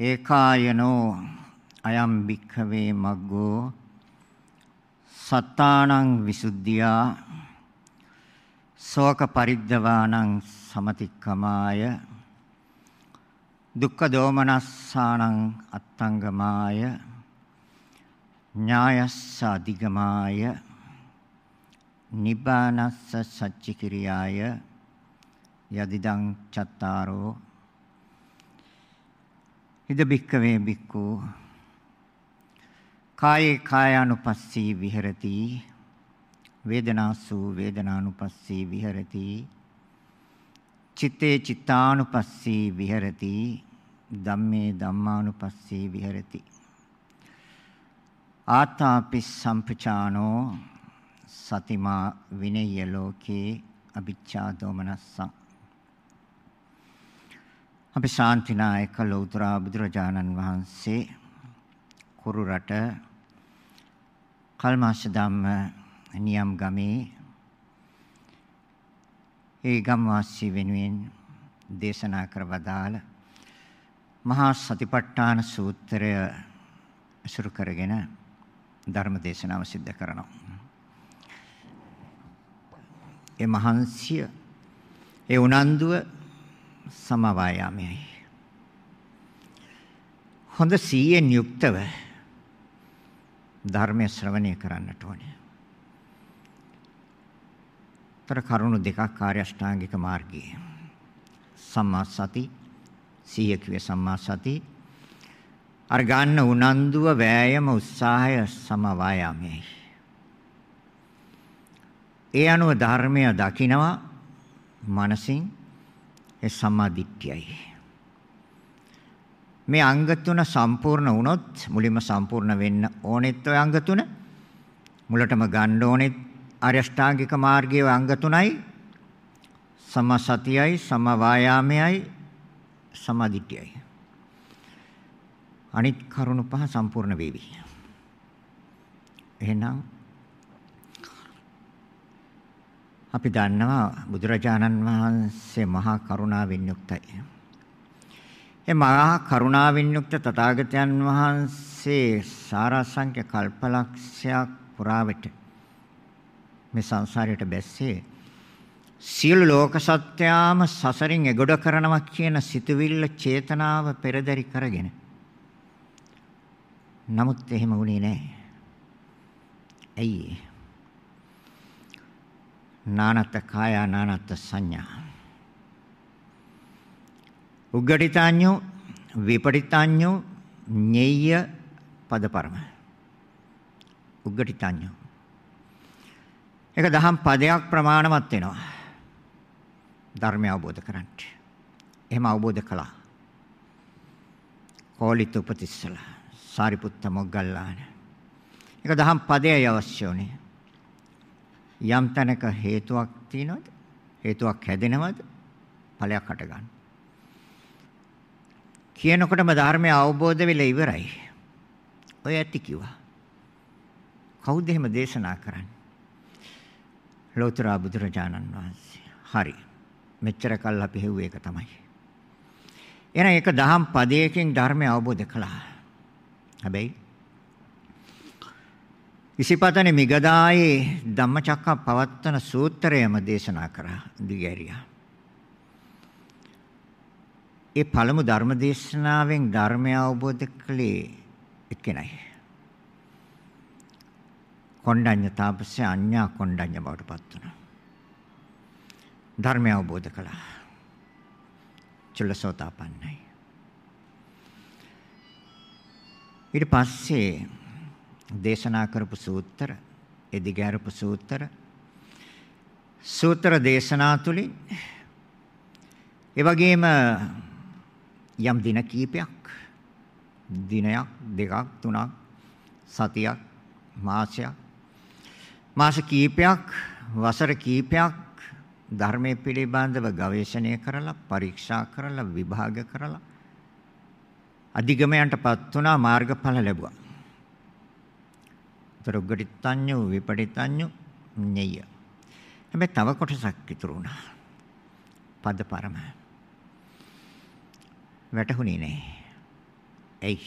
ඒකායනෝ අයම් භික්ඛවේ මග්ගෝ සත්තානං විසුද්ධියා ශෝක පරිද්දවානං සමතික්කමාය දුක්ඛ දෝමනස්සානං අත්තංගමාය ඥායස්ස අධිගමාය නිබ්බානස්ස සච්චිකිරියාය යදිදං චත්තාරෝ ඉද බික්කවේ බික්කු කායේ කායානුපස්සී විහෙරති වේදනාසු වේදනානුපස්සී විහෙරති චිත්තේ චිත්තානුපස්සී විහෙරති ධම්මේ ධම්මානුපස්සී විහෙරති. ආතාපි සම්පචානෝ සතිමා විනය්‍ය ලෝකේ අභිච්ඡා දෝමනස්සං. අපි ශාන්තිනායක ලෞතර බුදුරජාණන් වහන්සේ කුරු රට කල්මාශ ධම්ම නියම් ගමේ ඒ ගම්වාසී වෙනුවෙන් දේශනා කර වදාළ මහා සතිපට්ඨාන සූත්‍රය අසුරු කරගෙන ධර්ම දේශනාව සිද්ධ කරනවා. ඒ මහන්සිය ඒ උනන්දුව සමවායාමයයි. හොඳ සීයෙන් යුක්තව ධර්මය ශ්‍රවණය කරන්නට ඕනේ. තර කරුණු දෙකක් කාර්ය අෂ්ටාංගික මාර්ගයේ. සම්මා සති සීය කියේ සම්මා සති අර ගන්න උනන්දුව වෑයම උත්සාහය සමවායාමයයි. ඒ අනුව ධර්මය දකිනවා මනසින් ඒ සම්මාදිට්ඨියයි. මේ අංග තුන සම්පූර්ණ වුණොත් මුලින්ම සම්පූර්ණ වෙන්න ඕනෙත් ඔය අංග තුන. මුලටම ගන්න ඕනෙත් අරියෂ්ඨාංගික මාර්ගයේ අංග තුනයි. සම්මා සතියයි, සම්මා වායාමයයි, සමාධිට්ඨියයි. අනිත් කරුණු පහ සම්පූර්ණ වේවි. එහෙනම් අපි දන්නවා බුදුරජාණන් වහන්සේ මහා කරුණාවෙන් යුක්තයි. ඒ මහා කරුණාවෙන් යුක්ත තථාගතයන් වහන්සේ සාරාංශක කල්පලක්ෂයක් පුරාවට මේ සංසාරයට බැස්සේ සියලු ලෝක සත්‍යාම සසරින් එගොඩ කරනවා කියන සිතුවිල්ල චේතනාව පෙරදරි කරගෙන නමුත් එහෙම වුණේ නැහැ. ඇයි නානත් කාය නානත් සංඥා උග්ගටිතාඤ්ඤෝ විපටිතාඤ්ඤෝ ඤෙය්‍ය පදපරම උග්ගටිතාඤ්ඤෝ ඒක දහම් පදයක් ප්‍රමාණවත් වෙනවා ධර්මය අවබෝධ කරගන්න. එහෙම අවබෝධ කළා. කෝලිත උපතිස්සල සාරිපුත්ත මොග්ගල්ලාන. ඒක දහම් පදයයි අවශ්‍ය උනේ. යම් තැනක හේතුවක් තියෙනවද? හේතුවක් හැදෙනවද? ඵලයක් හට ගන්න. කියනකොටම ධර්මය අවබෝධ වෙලා ඉවරයි. ඔය ඇති කිව්වා. කවුද එහෙම දේශනා කරන්නේ? ලෝතර බුදුරජාණන් වහන්සේ. හරි. මෙච්චර කල් අපි හෙව්වේ ඒක තමයි. එහෙනම් ඒක දහම් පදයකින් ධර්මය අවබෝධ කළා. හැබැයි ඉසිපතනේ මිගදායේ ධම්මචක්ක පවත්තන සූත්‍රයම දේශනා කරා දිගෑරියා. ඒ පළමු ධර්ම දේශනාවෙන් ධර්මය අවබෝධ කළේ එක්කෙනයි. කොණ්ඩඤ්ඤ තාපසය අඤ්ඤා කොණ්ඩඤ්ඤ බවට පත් වුණා. ධර්මය අවබෝධ කළා. චුල්ලසෝතාපන්නයි. ඊට පස්සේ දේශනා කරපු සූත්‍ර, එදිගෑරපු සූත්‍ර, සූත්‍ර දේශනා තුලින් ඒ වගේම යම් දින කීපයක් දිනයක් දෙකක් තුනක් සතියක් මාසයක් මාස කීපයක් වසර කීපයක් ධර්මයේ පිළිබඳව ගවේෂණය කරලා පරීක්ෂා කරලා විභාග කරලා අධිගමයන්ටපත් වුණා මාර්ගඵල ලැබුවා. තරොග්ගටිත්ඤ්ඤෝ විපටිත්ඤ්ඤෝ ඤෙය. හැබැයි තව කොටසක් ඉතුරු වුණා. පදපරම. වැටහුණේ නැහැ. එයි.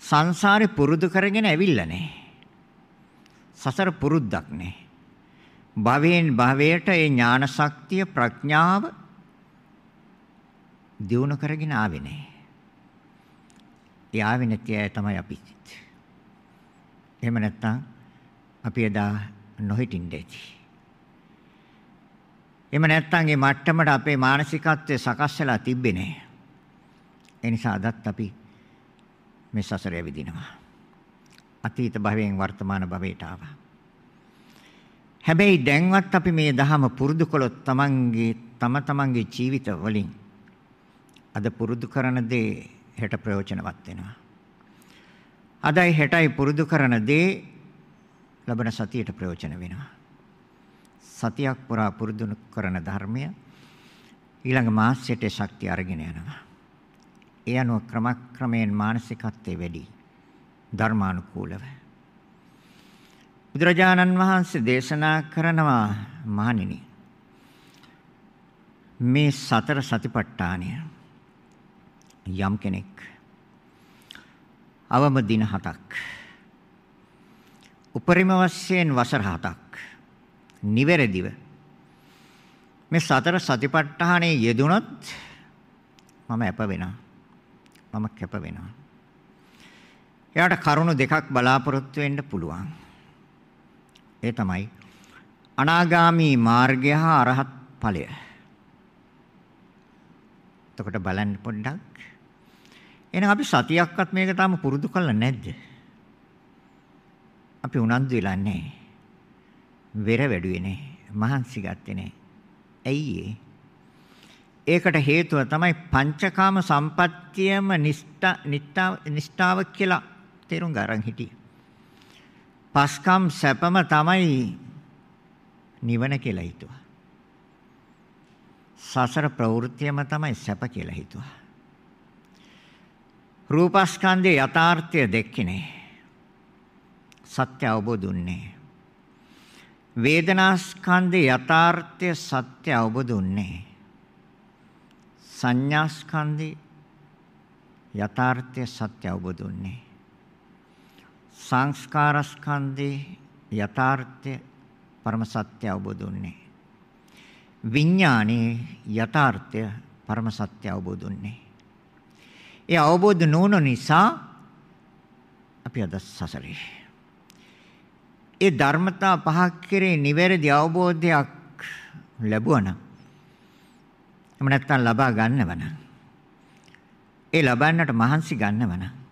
සංසාරේ පුරුදු කරගෙන ඇවිල්ලා නේ. සසර පුරුද්දක් නේ. භවයෙන් භවයට ඒ ඥාන ශක්තිය ප්‍රඥාව දියුණු කරගෙන ආවේ නේ. ඒ ආවේ නැති අය තමයි අපි. එහෙම නැත්නම් අපි එදා නොහිටින්න ඇති. එහෙම නැත්නම් මේ මට්ටමට අපේ මානසිකත්වය සකස් වෙලා තිබ්බේ නැහැ. ඒ නිසා අදත් අපි මේ සසර ඇවිදිනවා. අතීත භවයෙන් වර්තමාන භවයට ආවා. හැබැයි දැන්වත් අපි මේ දහම පුරුදු කළොත් තමන්ගේ තම තමන්ගේ ජීවිත වලින් අද පුරුදු කරන දේ හෙට ප්‍රයෝජනවත් වෙනවා. අදයි හෙටයි පුරුදු කරන දේ ලබන සතියට ප්‍රයෝජන වෙනවා. සතියක් පුරා පුරුදු කරන ධර්මය ඊළඟ මාසයට ශක්තිය අරගෙන යනවා. ඒ අනුව ක්‍රමක්‍රමයෙන් මානසිකත්වයේ වැඩි ධර්මානුකූලව. බුදුරජාණන් වහන්සේ දේශනා කරනවා මහණෙනි මේ සතර සතිපට්ඨානය යම් කෙනෙක් අවම දින 7ක් උපරිම වශයෙන් වසර 7ක් නිවැරදිව මේ සතර සතිපට්ඨානයේ යෙදුනොත් මම අප වෙනවා මම කැප වෙනවා. එයාට කරුණු දෙකක් බලාපොරොත්තු වෙන්න පුළුවන්. ඒ තමයි අනාගාමි මාර්ගය හා අරහත් ඵලය. එතකොට බලන්න පොඩ්ඩක්. එහෙනම් අපි සතියක්වත් මේක තාම පුරුදු කරලා නැද්ද? අපි උනන්දු වෙලා නැහැ. වෙර වැඩුවේ නැහැ. මහන්සි ගත්තේ නැහැ. ඇයි ඒ? ඒකට හේතුව තමයි පංචකාම සම්පත්තියම නිෂ්ඨා නිෂ්ඨාව කියලා තේරුම් ගන්න හිටියේ. පස්කම් සැපම තමයි නිවන කියලා හිතුවා. සසර ප්‍රවෘත්තියම තමයි සැප කියලා හිතුවා. රූපස්කන්ධයේ යථාර්ථය දෙක්කේ නෑ. සත්‍ය අවබෝධ උන්නේ. වේදනාස්කන්ධයේ යථාර්ථය සත්‍ය අවබෝධ උන්නේ. සංඥා ස්කන්ධේ යථාර්ථය සත්‍ය අවබෝධ වුනේ සංස්කාර ස්කන්ධේ යථාර්ථය පරම සත්‍ය අවබෝධ වුනේ විඥානේ යථාර්ථය පරම සත්‍ය අවබෝධ වුනේ ඒ අවබෝධ නොවන නිසා අපි අද සසරේ ඒ ධර්මතා පහක් කෙරේ නිවැරදි අවබෝධයක් ලැබුවා නම් එහෙම නැත්නම් ලබා ගන්නවනම් ඒ ලබන්නට මහන්සි ගන්නවනම්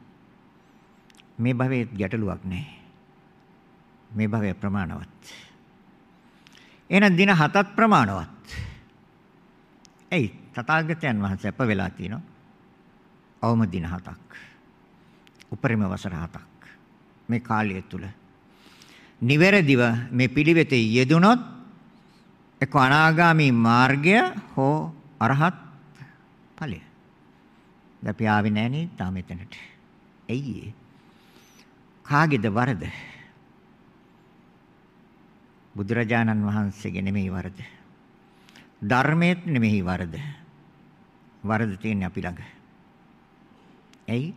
මේ භවයේ ගැටලුවක් නැහැ. මේ භවය ප්‍රමාණවත්. එහෙනම් දින හතක් ප්‍රමාණවත්. එයි තථාගතයන් වහන්සේ අප වෙලා තිනවා. අවම දින හතක්. උපරිම වසර හතක්. මේ කාලය තුල නිවැරදිව මේ පිළිවෙතේ යෙදුනොත් එක්ක අනාගාමී මාර්ගය හෝ අරහත් ඵලය. දැන් අපි ආවේ නෑනේ තාම එතනට. ඇයි ඒ? කාගේද වරද? බුදුරජාණන් වහන්සේගේ නෙමෙයි වරද. ධර්මයේත් නෙමෙයි වරද. වරද තියෙන්නේ අපි ළඟ. ඇයි?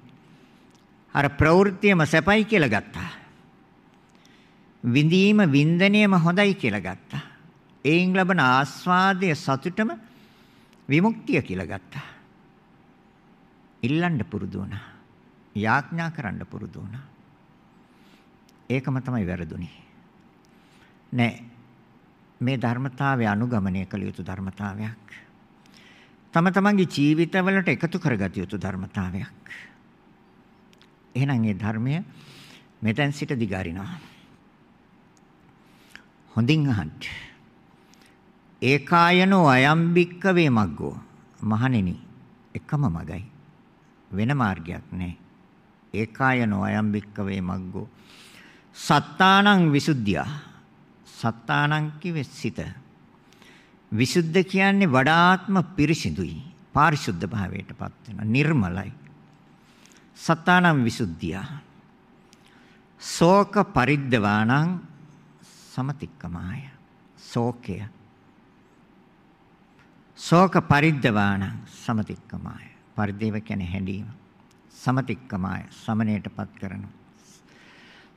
අර ප්‍රවෘත්තියම සැපයි කියලා ගත්තා. විඳීම වින්දනයම හොඳයි කියලා ගත්තා. ඒයින් ලබන ආස්වාදයේ සතුටම විමුක්තිය කියලා ගත්තා. ඉල්ලන්න පුරුදු වුණා. යාඥා කරන්න පුරුදු වුණා. ඒකම තමයි වැරදුනේ. නෑ මේ ධර්මතාවය අනුගමනය කළ යුතු ධර්මතාවයක්. තම තමන්ගේ ජීවිතවලට එකතු කරගත යුතු ධර්මතාවයක්. එහෙනම් මේ ධර්මය මෙතෙන් සිට දිගාරිනවා. හොඳින් අහන්න. ඒකායනෝ අයම්බික්ක වේ මග්ගෝ මහණෙනි එකම මගයි වෙන මාර්ගයක් නැහැ ඒකායනෝ අයම්බික්ක වේ මග්ගෝ සත්තානං විසුද්ධිය සත්තානං කිව්වේ සිත විසුද්ධ කියන්නේ වඩාත්ම පිරිසිදුයි පාරිශුද්ධ භාවයටපත් වෙන නිර්මලයි සත්තානං විසුද්ධිය ශෝක පරිද්දවාණං සමතික්කමාය ශෝකය ශෝක පරිද්දවාණ සමතික්කමාය. පරිදේව කියන්නේ හැඬීම. සමතික්කමාය සමණයටපත් කරනවා.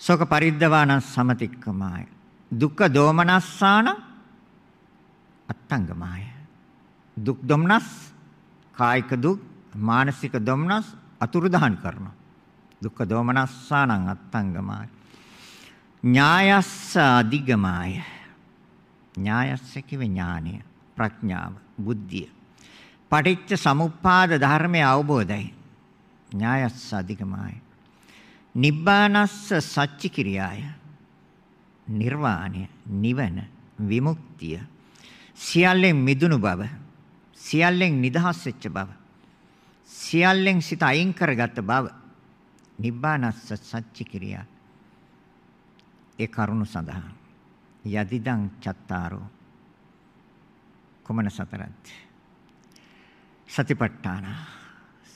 ශෝක පරිද්දවාන සමතික්කමාය දුක්ඛ දෝමනස්සාන අත්තංගමාය දුක් දුම්නස් කායික දුක් මානසික දුම්නස් අතුරුදහන් කරනවා. දුක්ඛ දෝමනස්සානං අත්තංගමාය ඥායස්ස අධිගමාය ඥායස්ස කිව ඥානය ප්‍රඥාව බුද්ධිය. පටිච්ච සමුප්පාද ධර්මයේ අවබෝධයි. ඥායස්ස අධිගමාය නිබ්බානස්ස සච්චි කිරියාය නිර්වාණය නිවන විමුක්තිය සියල්ලෙන් මිදුණු බව සියල්ලෙන් නිදහස් වෙච්ච බව සියල්ලෙන් සිත අයින් කරගත් බව නිබ්බානස්ස සච්චි කිරියා. ඒ කරුණු සඳහා. යදිදං චත්තාරෝ. කුමන සතරත් සතිපට්ඨාන.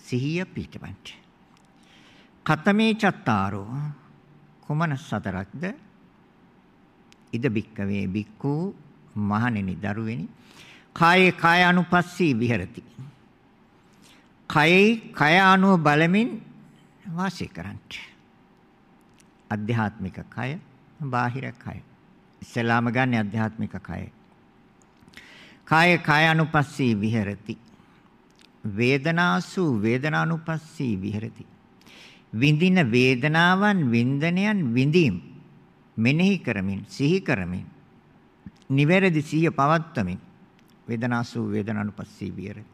සිහිය පිටවන්ට කතමේ චත්තාරෝ. කුමන සතරක්ද? ඉද බික්කවේ බික්කු මහණෙනි දරුවෙනි. කායේ කාය අනුපස්සී විහෙරති. කයේ කය අනුව බලමින් වාසය කරන්ට. අධ්‍යාත්මික කය බාහිර කය. ඉස්සලාම ගන්න අධ්‍යාත්මික කය. කාය කාය අනුපස්සී විහෙරති. වේදනාසු වේදනානුපස්සී විහෙරති. විඳින වේදනාවන් වින්දනයන් විඳීම් මෙනෙහි කරමින් සිහි කරමින් නිවැරදි සිහිය පවත්වමින් වේදනාසු වේදනානුපස්සී විහෙරති.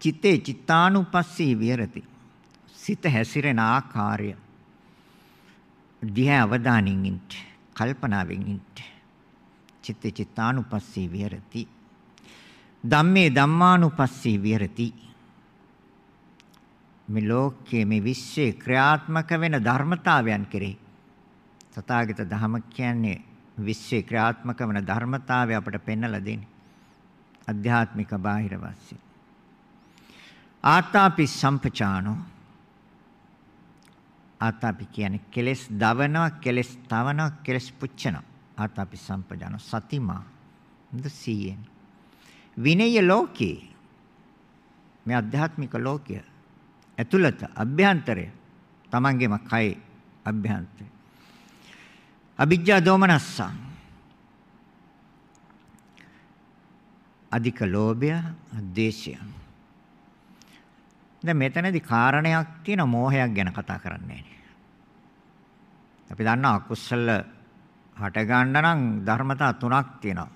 චිත්තේ චිත්තානුපස්සී විහෙරති. සිත හැසිරෙන ආකාරය. දිහා අවධානයෙන් ඉන්න කල්පනාවෙන් ඉන්න චිත්ත චිත්තානුපස්සී විහෙරති. ධම්මේ ධම්මානුපස්සී විහෙරති. මේ ලෝකයේ මේ විශ්වයේ ක්‍රියාත්මක වෙන ධර්මතාවයන් කෙරෙහි තථාගත ධම කියන්නේ විශ්වයේ ක්‍රියාත්මක වෙන ධර්මතාවය අපට පෙන්වලා දෙන්නේ. අධ්‍යාත්මික බාහිර වශයෙන්. ආතාපි සම්පචානෝ. ආතාපි කියන්නේ කෙලස් දවනවා කෙලස් තවනවා කෙලස් පුච්චනවා. ආතාපි සම්පජාන සතිමා. දුසියෙන් විනය ලෝකේ. මේ අධ්‍යාත්මික ලෝකය ඇතුළත අභ්‍යන්තරය. තමන්ගේම කය අභ්‍යන්තරය. අවිජ්ජා දෝමනස්ස අධික ලෝභය ද්වේෂය දැන් මෙතනදී කාරණයක් තියෙන මෝහයක් ගැන කතා කරන්නේ අපි දන්නා අකුසල හට ගන්න නම් ධර්මතා තුනක් තියෙනවා.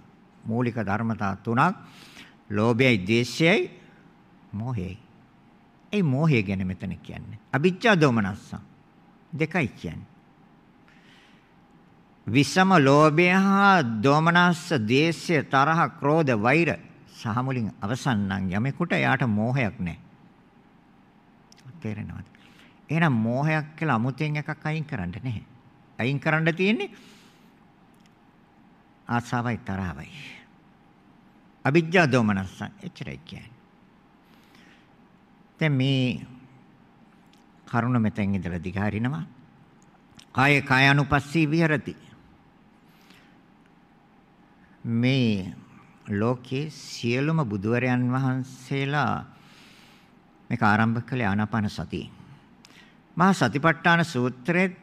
මූලික ධර්මතා තුනක්. ලෝභයයි, ද්වේෂයයි, මෝහයයි. ඒ මෝහය ගැන මෙතන කියන්නේ. අවිජ්ජා දෝමනස්ස. දෙකයි කියන්නේ. විසම ලෝභය හා දෝමනස්ස, ද්වේෂය, තරහ, ක්‍රෝධ, වෛර සහ මුලින් අවසන් නම් යමෙකුට යාට මෝහයක් නැහැ. තේරෙනවද? එහෙනම් මෝහයක් කියලා අමුතෙන් එකක් අයින් කරන්න නැහැ. අයින් කරන්න තියෙන්නේ ආසාවයි තරහවයි. අවිජ්ජා දෝමනස්ස එච්චරයි කියන්නේ. දැන් මේ කරුණ මෙතෙන් ඉඳලා දිගහරිනවා. කාය කායानुපස්සී විහෙරති. මේ ලෝකේ සියලුම බුදුවරයන් වහන්සේලා මේක ආරම්භ කළේ ආනාපාන සතියෙන්. මහා සතිපට්ඨාන සූත්‍රයේ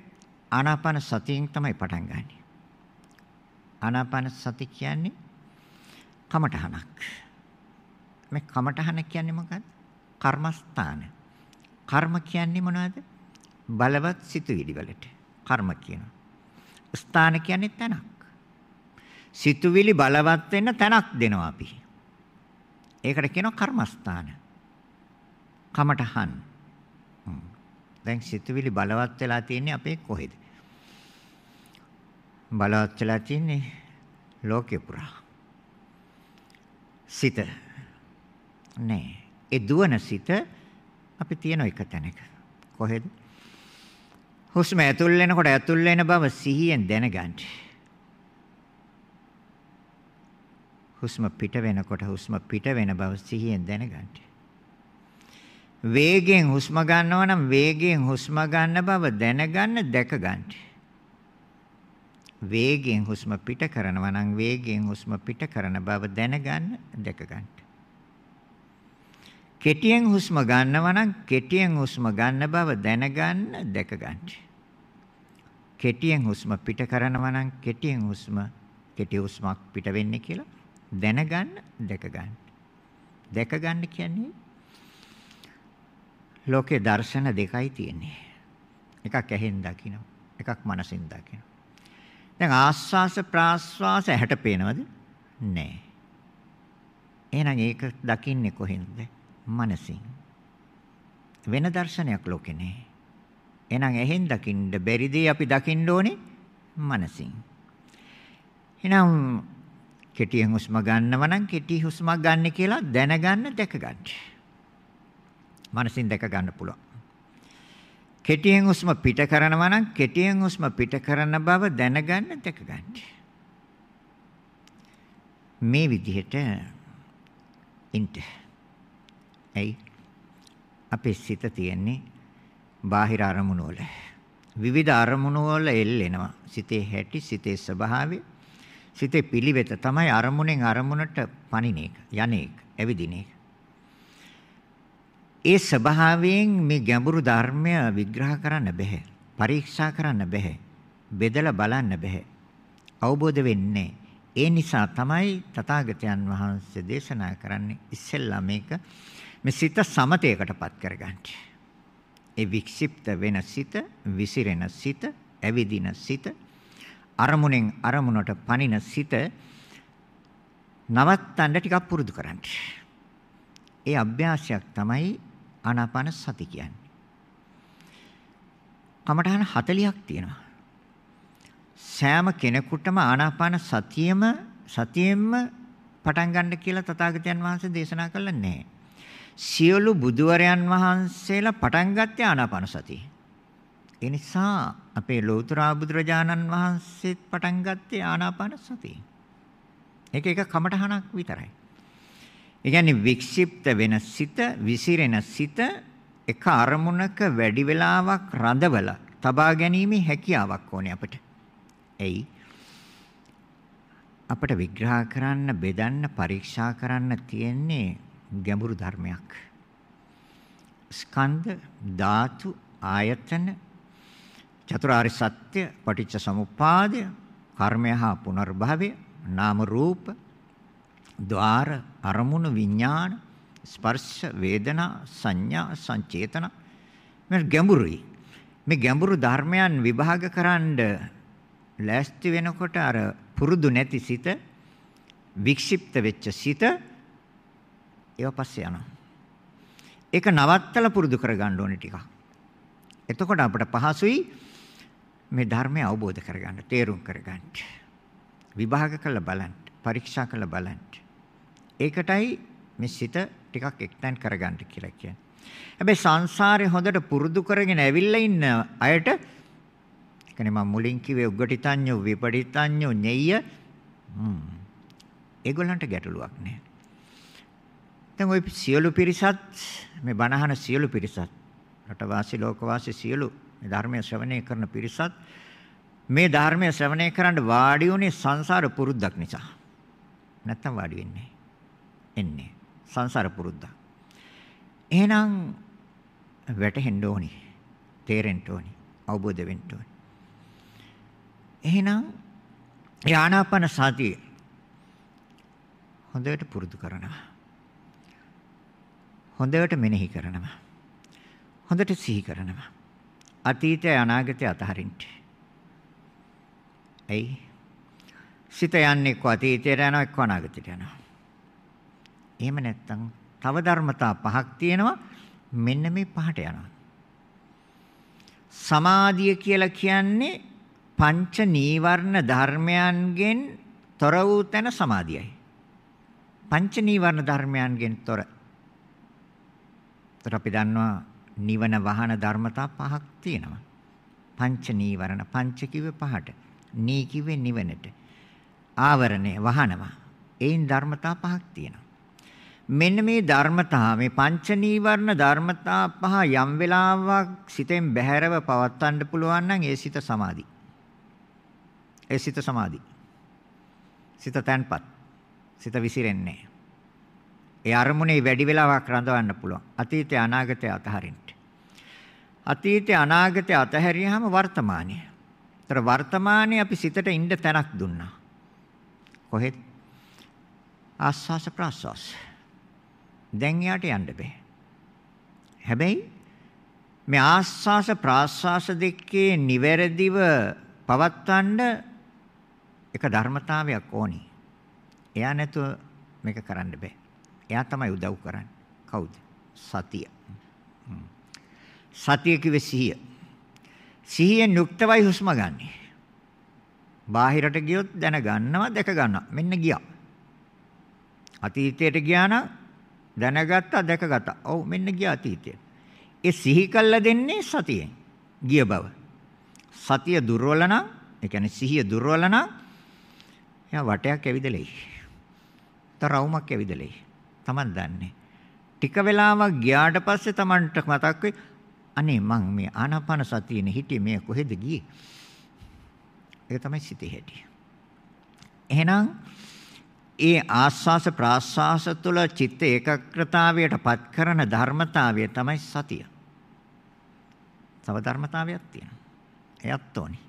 ආනාපාන සතියෙන් තමයි පටන් ගන්නෙ. ආනාපාන සති කියන්නේ කමඨහනක්. මේ කමඨහන කියන්නේ මොකක්ද? කර්මස්ථාන. කර්ම කියන්නේ මොනවද? බලවත් සිතුවිලි වලට කර්ම කියනවා. ස්ථාන කියන්නේ තැනක්. සිතුවිලි බලවත් වෙන්න තැනක් දෙනවා අපි. ඒකට කියනවා කර්මස්ථාන. කමටහන්. දැන් සිතුවිලි බලවත් වෙලා තියෙන්නේ අපේ කොහෙද? බලවත් වෙලා තියෙන්නේ ලෝකේ පුරා. සිත. නෑ. ඒ දුවන සිත අපි තියෙන එක තැනක. කොහෙද? හුස්ම ඇතුල් වෙනකොට ඇතුල් වෙන බව සිහියෙන් දැනගන්න. හුස්ම පිට වෙනකොට හුස්ම පිට වෙන බව සිහියෙන් දැනගන්න. වේගයෙන් හුස්ම ගන්නවා නම් වේගයෙන් හුස්ම ගන්න බව දැනගන්න දැක ගන්න. වේගයෙන් හුස්ම පිට කරනවා නම් වේගයෙන් හුස්ම පිට කරන බව දැනගන්න දැක ගන්න. කෙටියෙන් හුස්ම ගන්නවා නම් කෙටියෙන් හුස්ම ගන්න බව දැනගන්න දැක ගන්න. කෙටියෙන් හුස්ම පිට කරනවා නම් කෙටියෙන් හුස්ම කෙටි හුස්මක් පිට වෙන්නේ කියලා දැනගන්න දැක ගන්න. දැක ගන්න කියන්නේ ලෝකේ දර්ශන දෙකයි තියෙන්නේ. එකක් ඇහෙන් දකින්න, එකක් මනසින් දකින්න. දැන් ආස්වාස ප්‍රාස්වාස ඇහැට පේනවද? නෑ. එහෙනම් ඒක දකින්නේ කොහෙන්ද? මනසින්. වෙන දර්ශනයක් ලෝකේ නෑ. එහෙනම් එහෙන් දකින්න බැරිදී අපි දකින්න ඕනේ මනසින්. එහෙනම් කෙටියෙන් හුස්ම ගන්නව නම් කෙටි හුස්මක් ගන්න කියලා දැනගන්න දැක ගන්න. මනසින් දැක ගන්න පුළුවන්. කෙටියෙන් හුස්ම පිට කරනවා නම් කෙටියෙන් හුස්ම පිට කරන බව දැනගන්න දැක ගන්න. මේ විදිහට ඉන්ට. ඇයි? අපේ සිත තියෙන්නේ බාහිර අරමුණු වල. විවිධ අරමුණු වල එල්ලෙනවා. සිතේ හැටි, සිතේ ස්වභාවය, සිතේ පිළිවෙත තමයි අරමුණෙන් අරමුණට පණින එක, යන්නේ එක, ඇවිදින එක. ඒ ස්වභාවයෙන් මේ ගැඹුරු ධර්මය විග්‍රහ කරන්න බෑ. පරීක්ෂා කරන්න බෑ. බෙදලා බලන්න බෑ. අවබෝධ වෙන්නේ. ඒ නිසා තමයි තථාගතයන් වහන්සේ දේශනා කරන්නේ ඉස්සෙල්ලා මේක මේ සිත සමතේකටපත් කරගන්න. ඒ වික්ෂිප්ත වෙන සිත, විසිරෙන සිත, ඇවිදින සිත, අරමුණෙන් අරමුණට පනින සිත නවත්තන්න ටිකක් පුරුදු කරන්න. ඒ අභ්‍යාසයක් තමයි ආනාපාන සති කියන්නේ. කමඨහන 40ක් තියෙනවා. සෑම කෙනෙකුටම ආනාපාන සතියෙම සතියෙම පටන් ගන්න කියලා තථාගතයන් වහන්සේ දේශනා කළා නැහැ. සියලු බුදුවරයන් වහන්සේලා පටන් ගත්තේ ආනාපාන සතිය. ඒ නිසා අපේ ලෞතර බුදුරජාණන් වහන්සේත් පටන් ගත්තේ ආනාපාන සතිය. ඒක එක කමඨහනක් විතරයි. ඒ කියන්නේ වික්ෂිප්ත වෙන සිත, විසිරෙන සිත එක අරමුණක වැඩි වෙලාවක් රඳවලා තබා ගැනීමේ හැකියාවක් ඕනේ අපිට. එයි අපිට විග්‍රහ කරන්න, බෙදන්න, පරීක්ෂා කරන්න තියෙන්නේ ගැඹුරු ධර්මයක්. ස්කන්ධ, ධාතු, ආයතන, චතුරාර්ය සත්‍ය, පටිච්ච සමුප්පාදය, කර්මය හා පුනර්භවය, නාම රූප ద్వාර අරමුණු විඥාන ස්පර්ශ වේදනා සංඥා සංචේතන. මේ ගැඹුරුයි. මේ ගැඹුරු ධර්මයන් විභාග කරන්න ලෑස්ති වෙනකොට අර පුරුදු නැති සිත වික්ෂිප්ත වෙච්ච සිත ඒව පස්සේ යනවා. ඒක නවත්තලා පුරුදු කරගන්න ඕනේ ටිකක්. එතකොට අපිට පහසුයි මේ ධර්මය අවබෝධ කරගන්න තේරුම් කරගන්න විභාග කරලා බලන්න පරීක්ෂා කරලා බලන්න ඒකටයි මේ සිත ටිකක් එක්තෙන් කරගන්න කියලා කියන්නේ. හැබැයි සංසාරේ හොඳට පුරුදු කරගෙන ඇවිල්ලා ඉන්න අයට කියන්නේ මම මුලින් කිව්වේ උගටිතඤ්ඤෝ විපටිතඤ්ඤෝ ඤෙය්‍ය හ්ම් ඒගොල්ලන්ට ගැටලුවක් නෑ. දැන් ওই සියලු පිරිසත් මේ බණහන සියලු පිරිසත් රටවාසී ලෝකවාසී සියලු මේ ධර්මය ශ්‍රවණය කරන පිරිසත් මේ ධර්මය ශ්‍රවණය කරන්න වාඩි උනේ සංසාර පුරුද්දක් නිසා. නැත්තම් වාඩි වෙන්නේ එන්නේ සංසාර පුරුද්ද. එහෙනම් වැටහෙන්න ඕනි. තේරෙන්න ඕනි. අවබෝධ වෙන්න ඕනි. එහෙනම් යානාපන සතිය හොඳට පුරුදු කරනවා. හොඳට මෙනෙහි කරනවා. හොඳට සිහි කරනවා. අතීතය අනාගතය අතහරින්න. එයි සිත යන්නේ එක්ක අතීතයට යනවා එක්ක අනාගතයට යනවා. එහෙම නැත්නම් තව ධර්මතා පහක් තියෙනවා මෙන්න මේ පහට යනවා. සමාධිය කියලා කියන්නේ පංච නීවරණ ධර්මයන්ගෙන් තොර වූ තැන සමාධියයි. පංච නීවරණ ධර්මයන්ගෙන් තොර. ତර අපි දන්නවා නිවන වහන ධර්මතා පහක් තියෙනවා. පංච නීවරණ පංච කිව්වේ පහට. නී කිව්වේ නිවනට. ආවරණය වහනවා. ඒන් ධර්මතා පහක් තියෙනවා. මෙන්න මේ ධර්මතා මේ පංච නීවරණ ධර්මතා පහ යම් වෙලාවක් සිතෙන් බැහැරව පවත්වන්න පුළුවන් නම් ඒ සිත සමාධි. ඒ සිත සමාධි. සිත තැන්පත්. සිත විසිරෙන්නේ. ඒ අරමුණේ වැඩි වෙලාවක් රඳවන්න පුළුවන්. අතීතය අනාගතය අතහරින්න. අතීතය අනාගතය අතහැරියාම වර්තමානය. ତර වර්තමානයේ අපි සිතට ඉන්න තැනක් දුන්නා. කොහෙද? ආස්වාස ප්‍රාස්වාස. දැන් යාට යන්න බෑ. හැබැයි මේ ආස්වාස ප්‍රාස්වාස දෙකේ නිවැරදිව පවත්වන්න එක ධර්මතාවයක් ඕනි. එයා නැතුව මේක කරන්න බෑ. එයා තමයි උදව් කරන්නේ. කවුද? සතිය. සතිය කිව්වේ සිහිය. සිහියෙන් යුක්තවයි හුස්ම ගන්නෙ. බාහිරට ගියොත් දැන ගන්නවා දැක ගන්නවා. මෙන්න ගියා. අතීතයට ගියා නම් දැනගත්තා දැකගත්තා. ඔව් මෙන්න ගියා අතීතයට. ඒ සිහි කල්ලා දෙන්නේ සතියෙන්. ගිය බව. සතිය දුර්වල නම්, ඒ කියන්නේ සිහිය දුර්වල නම් එයා වටයක් ඇවිදලෙයි. තරවුමක් ඇවිදලෙයි. Taman දන්නේ. ටික වෙලාවක් ගියාට පස්සේ Tamanට මතක් වෙයි අනේ මං මේ ආනාපාන සතියනේ හිටියේ මේ කොහෙද ගියේ? ඒක තමයි සිතේ හැටි. එහෙනම් ඒ ආස්වාස ප්‍රාස්වාස තුළ චිත්ත ඒකාග්‍රතාවයට පත් කරන ධර්මතාවය තමයි සතිය. තව ධර්මතාවයක් තියෙනවා. එයත් ඕනි.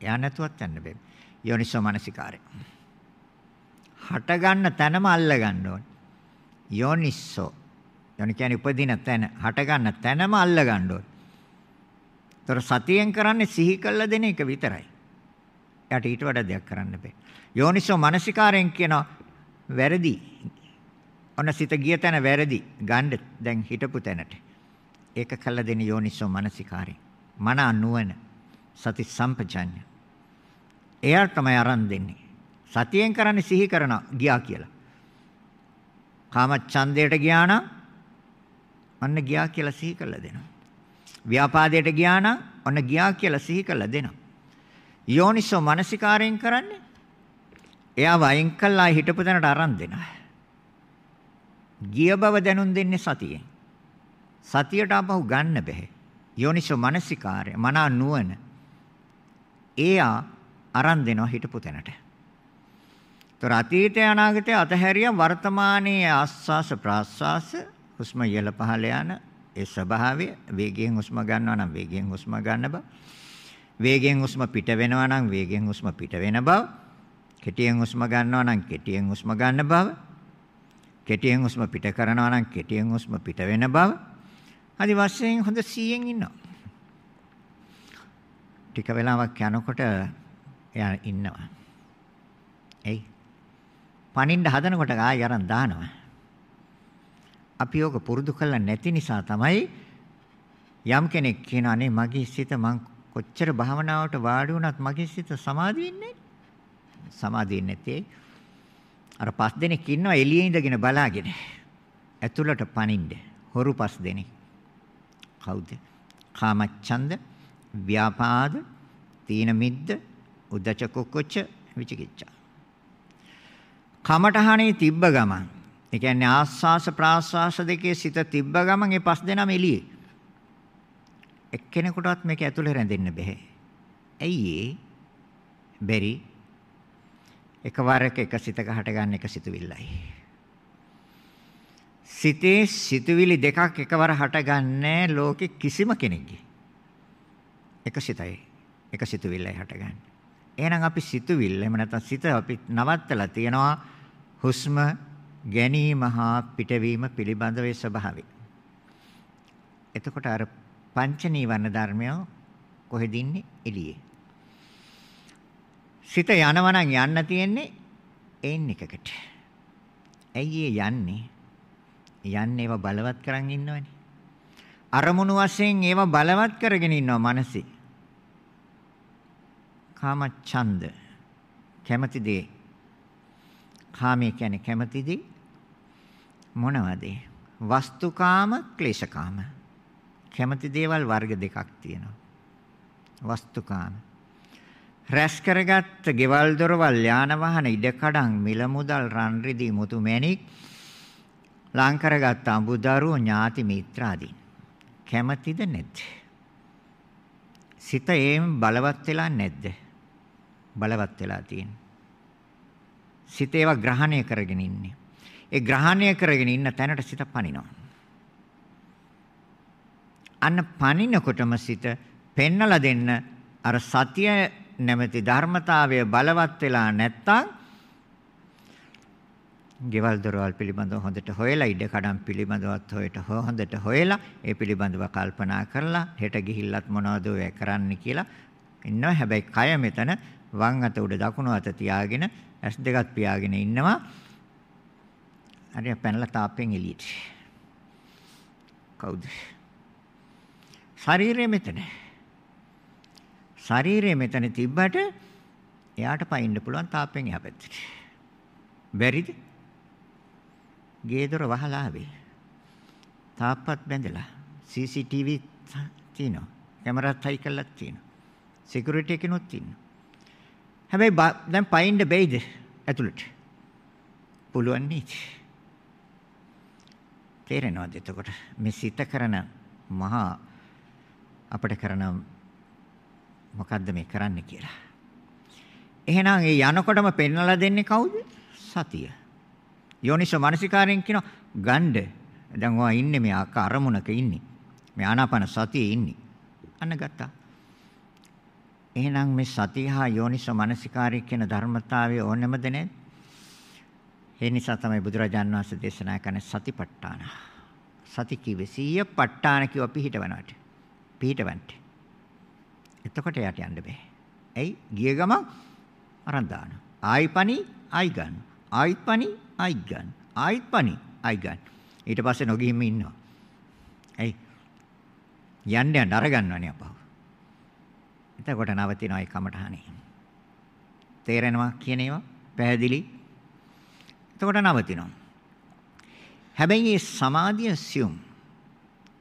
එයා නැතුවත් යන්න බෑ. යෝනිසෝ මනසිකාරය. හට ගන්න තැනම අල්ල ගන්න ඕනේ. යෝනිසෝ. යෝනි කියන්නේ උපදින තැන, හට ගන්න තැනම අල්ල ගන්න ඕනේ. ତොර සතියෙන් කරන්නේ සිහි කළ දෙන එක විතරයි. එයාට ඊට වඩා දෙයක් කරන්න බෑ. යෝනිසෝ මනසිකාරයෙන් කියනවා වැරදි. ඔන්න සිත ගිය තැන වැරදි. ගන්න දැන් හිටපු තැනට. ඒක කළ දෙන යෝනිසෝ මනසිකාරය. මන නුවණ සති සම්පජඤ්ඤ. එයා තමයි අරන් දෙන්නේ. සතියෙන් කරන්නේ සිහි කරන ගියා කියලා. කාම ඡන්දයට ගියා නම් අන්න ගියා කියලා සිහි කරලා දෙනවා. ව්‍යාපාදයට ගියා නම් ඔන්න ගියා කියලා සිහි කරලා දෙනවා. යෝනිසෝ මනසිකාරයෙන් කරන්නේ එයා වයින් කළා හිටපු තැනට අරන් දෙනවා. ගිය බව දැනුම් දෙන්නේ සතියෙන්. සතියට ආපහු ගන්න බෑ. යෝනිසෝ මනසිකාරය මනා නුවණ. එයා අරන් දෙනවා හිටපු තැනට. ତොර අතීතය අනාගතය අතහැරිය වර්තමානයේ ආස්වාස ප්‍රාස්වාස හුස්ම ඉහළ පහළ යන ඒ ස්වභාවය වේගයෙන් හුස්ම ගන්නවා නම් වේගයෙන් හුස්ම ගන්න බව වේගයෙන් හුස්ම පිට වෙනවා නම් වේගයෙන් හුස්ම පිට වෙන බව කෙටියෙන් හුස්ම ගන්නවා නම් කෙටියෙන් හුස්ම ගන්න බව. කෙටියෙන් හුස්ම පිට කරනවා නම් කෙටියෙන් හුස්ම පිට වෙන බව. আদি වශයෙන් හොඳ 100න් ඉන්නවා. ටික වෙලාවක් යනකොට එයා ඉන්නවා. එයි. පණින්න හදනකොට ආය අරන් දානවා. අපි ඕක පුරුදු කරලා නැති නිසා තමයි යම් කෙනෙක් කියනවා නේ මගේ සිත මං කොච්චර භාවනාවට වාඩි වුණත් මගේ සිත සමාධි වෙන්නේ සමාධිය නැtei. අර පස් දෙනෙක් ඉන්නවා එළියේ ඉඳගෙන බලාගෙන. ඇතුළට පනින්න. හොරු පස් දෙනෙක්. කවුද? කාමච්ඡන්ද, ව්‍යාපාද, තීන මිද්ද, උද්ධච්ච කුක්කුච්ච, විචිකිච්ඡා. කමඨහණේ තිබ්බ ගමන්. ඒ කියන්නේ ආස්වාස ප්‍රාස්වාස දෙකේ සිත තිබ්බ ගමන් ඒ පස් දෙනාම එළියේ. එක්කෙනෙකුටවත් මේක ඇතුලේ රැඳෙන්න බෑ. ඇයි ඒ? බැරි එකවරක එක සිතක හටගන්න එක සිතුවිල්ලයි. සිතේ සිතුවිලි දෙකක් එකවර හටගන්නේ ලෝකෙ කිසිම කෙනෙක්ගේ. එක සිතයි. එක සිතුවිල්ලයි හටගන්නේ. එහෙනම් අපි සිතුවිල්ල එහෙම නැත්නම් සිත අපි නවත්තලා තියනවා හුස්ම ගැනීම හා පිටවීම පිළිබඳව ස්වභාවය. එතකොට අර පංච නීවරණ ධර්මය කොහෙද ඉන්නේ? එළියේ. සිත යනවා නම් යන්න තියෙන්නේ එයින් එකකට. ඇයි ඒ යන්නේ? යන්නේ ඒවා බලවත් කරන් ඉන්නවනේ. අරමුණු වශයෙන් ඒවා බලවත් කරගෙන ඉන්නවා මනසේ. කාම ඡන්ද කැමැති දේ. කාමයේ කියන්නේ කැමැති දේ මොනවද? වස්තුකාම ක්ලේශකාම. කැමැති දේවල් වර්ග දෙකක් තියෙනවා. වස්තුකාම රැස් කරගත් ගෙවල් දොරවල් යාන වාහන ඉඩකඩම් මිල මුදල් රන් රිදී මුතු මැණික් ලං කරගත් අඹදරු ඥාති මිත්‍රාදීන් කැමැතිද නැද්ද සිත ඒම් බලවත් වෙලා නැද්ද බලවත් වෙලා තියෙන සිත ඒවා ග්‍රහණය කරගෙන ඉන්නේ ඒ ග්‍රහණය කරගෙන ඉන්න තැනට සිත පනිනවා. අන්න පනිනකොටම සිත පෙන්නලා දෙන්න අර සතිය නැමැති ධර්මතාවය බලවත් වෙලා නැත්තම් ගෙවල් දොරවල් පිළිබඳව හොඳට හොයලා ඉඩ කඩම් පිළිබඳවත් හොයට හොඳට හොයලා ඒ පිළිබඳව කල්පනා කරලා හෙට ගිහිල්ලත් මොනවද ඔය කරන්න කියලා ඉන්නවා හැබැයි කය මෙතන වම් අත උඩ දකුණු අත තියාගෙන ඇස් දෙකත් පියාගෙන ඉන්නවා හරි පැනලා තාප්පෙන් එළියට කවුද ශරීරය මෙතන ශරීරය මෙතන තිබ්බට එයාට පයින්න පුළුවන් තාප්පෙන් එහා පැත්තට. බැරිද? ගේ දොර වහලා ආවේ. තාප්පත් බැඳලා CCTV තියෙනවා. කැමරාත් හයි කරලා තියෙනවා. සිකියුරිටි එකනොත් තියෙනවා. හැබැයි දැන් පයින්න බැයිද ඇතුළට? පුළුවන් නේද? තේරෙනවද එතකොට මේ සිත කරන මහා අපිට කරන මොකද්ද මේ කරන්න කියලා. එහෙනම් ඒ යනකොටම පෙන්වලා දෙන්නේ කවුද? සතිය. යෝනිසෝ මානසිකාරයෙන් කියන ගණ්ඩ. දැන් ඔයා ඉන්නේ මේ අරමුණක ඉන්නේ. මේ ආනාපාන සතියේ ඉන්නේ. අන්න ගත්තා. එහෙනම් මේ සතිය හා යෝනිසෝ මානසිකාරය කියන ධර්මතාවය ඕනෙමද නැද්ද? ඒ නිසා තමයි බුදුරජාන් වහන්සේ දේශනා කරන්නේ සතිපට්ඨාන. සති කිව්වේ සීය ප ဋ ාණ කිව්ව පිහිටවනවට. පිහිටවන්න. එතකොට යට යන්න බෑ. ඇයි? ගිය ගමන් අරන් දාන. ආයි පනි ආයි ගන්න. ආයිත් පනි ආයි ගන්න. ආයිත් පනි ආයි ගන්න. ඊට පස්සේ නොගිහින්ම ඉන්නවා. ඇයි? යන්න යන්න අර ගන්නවනේ අපහු. එතකොට නවතිනවා ඒ කමටහනේ. තේරෙනවා කියන ඒවා පැහැදිලි. එතකොට නවතිනවා. හැබැයි මේ සමාධිය සියුම්.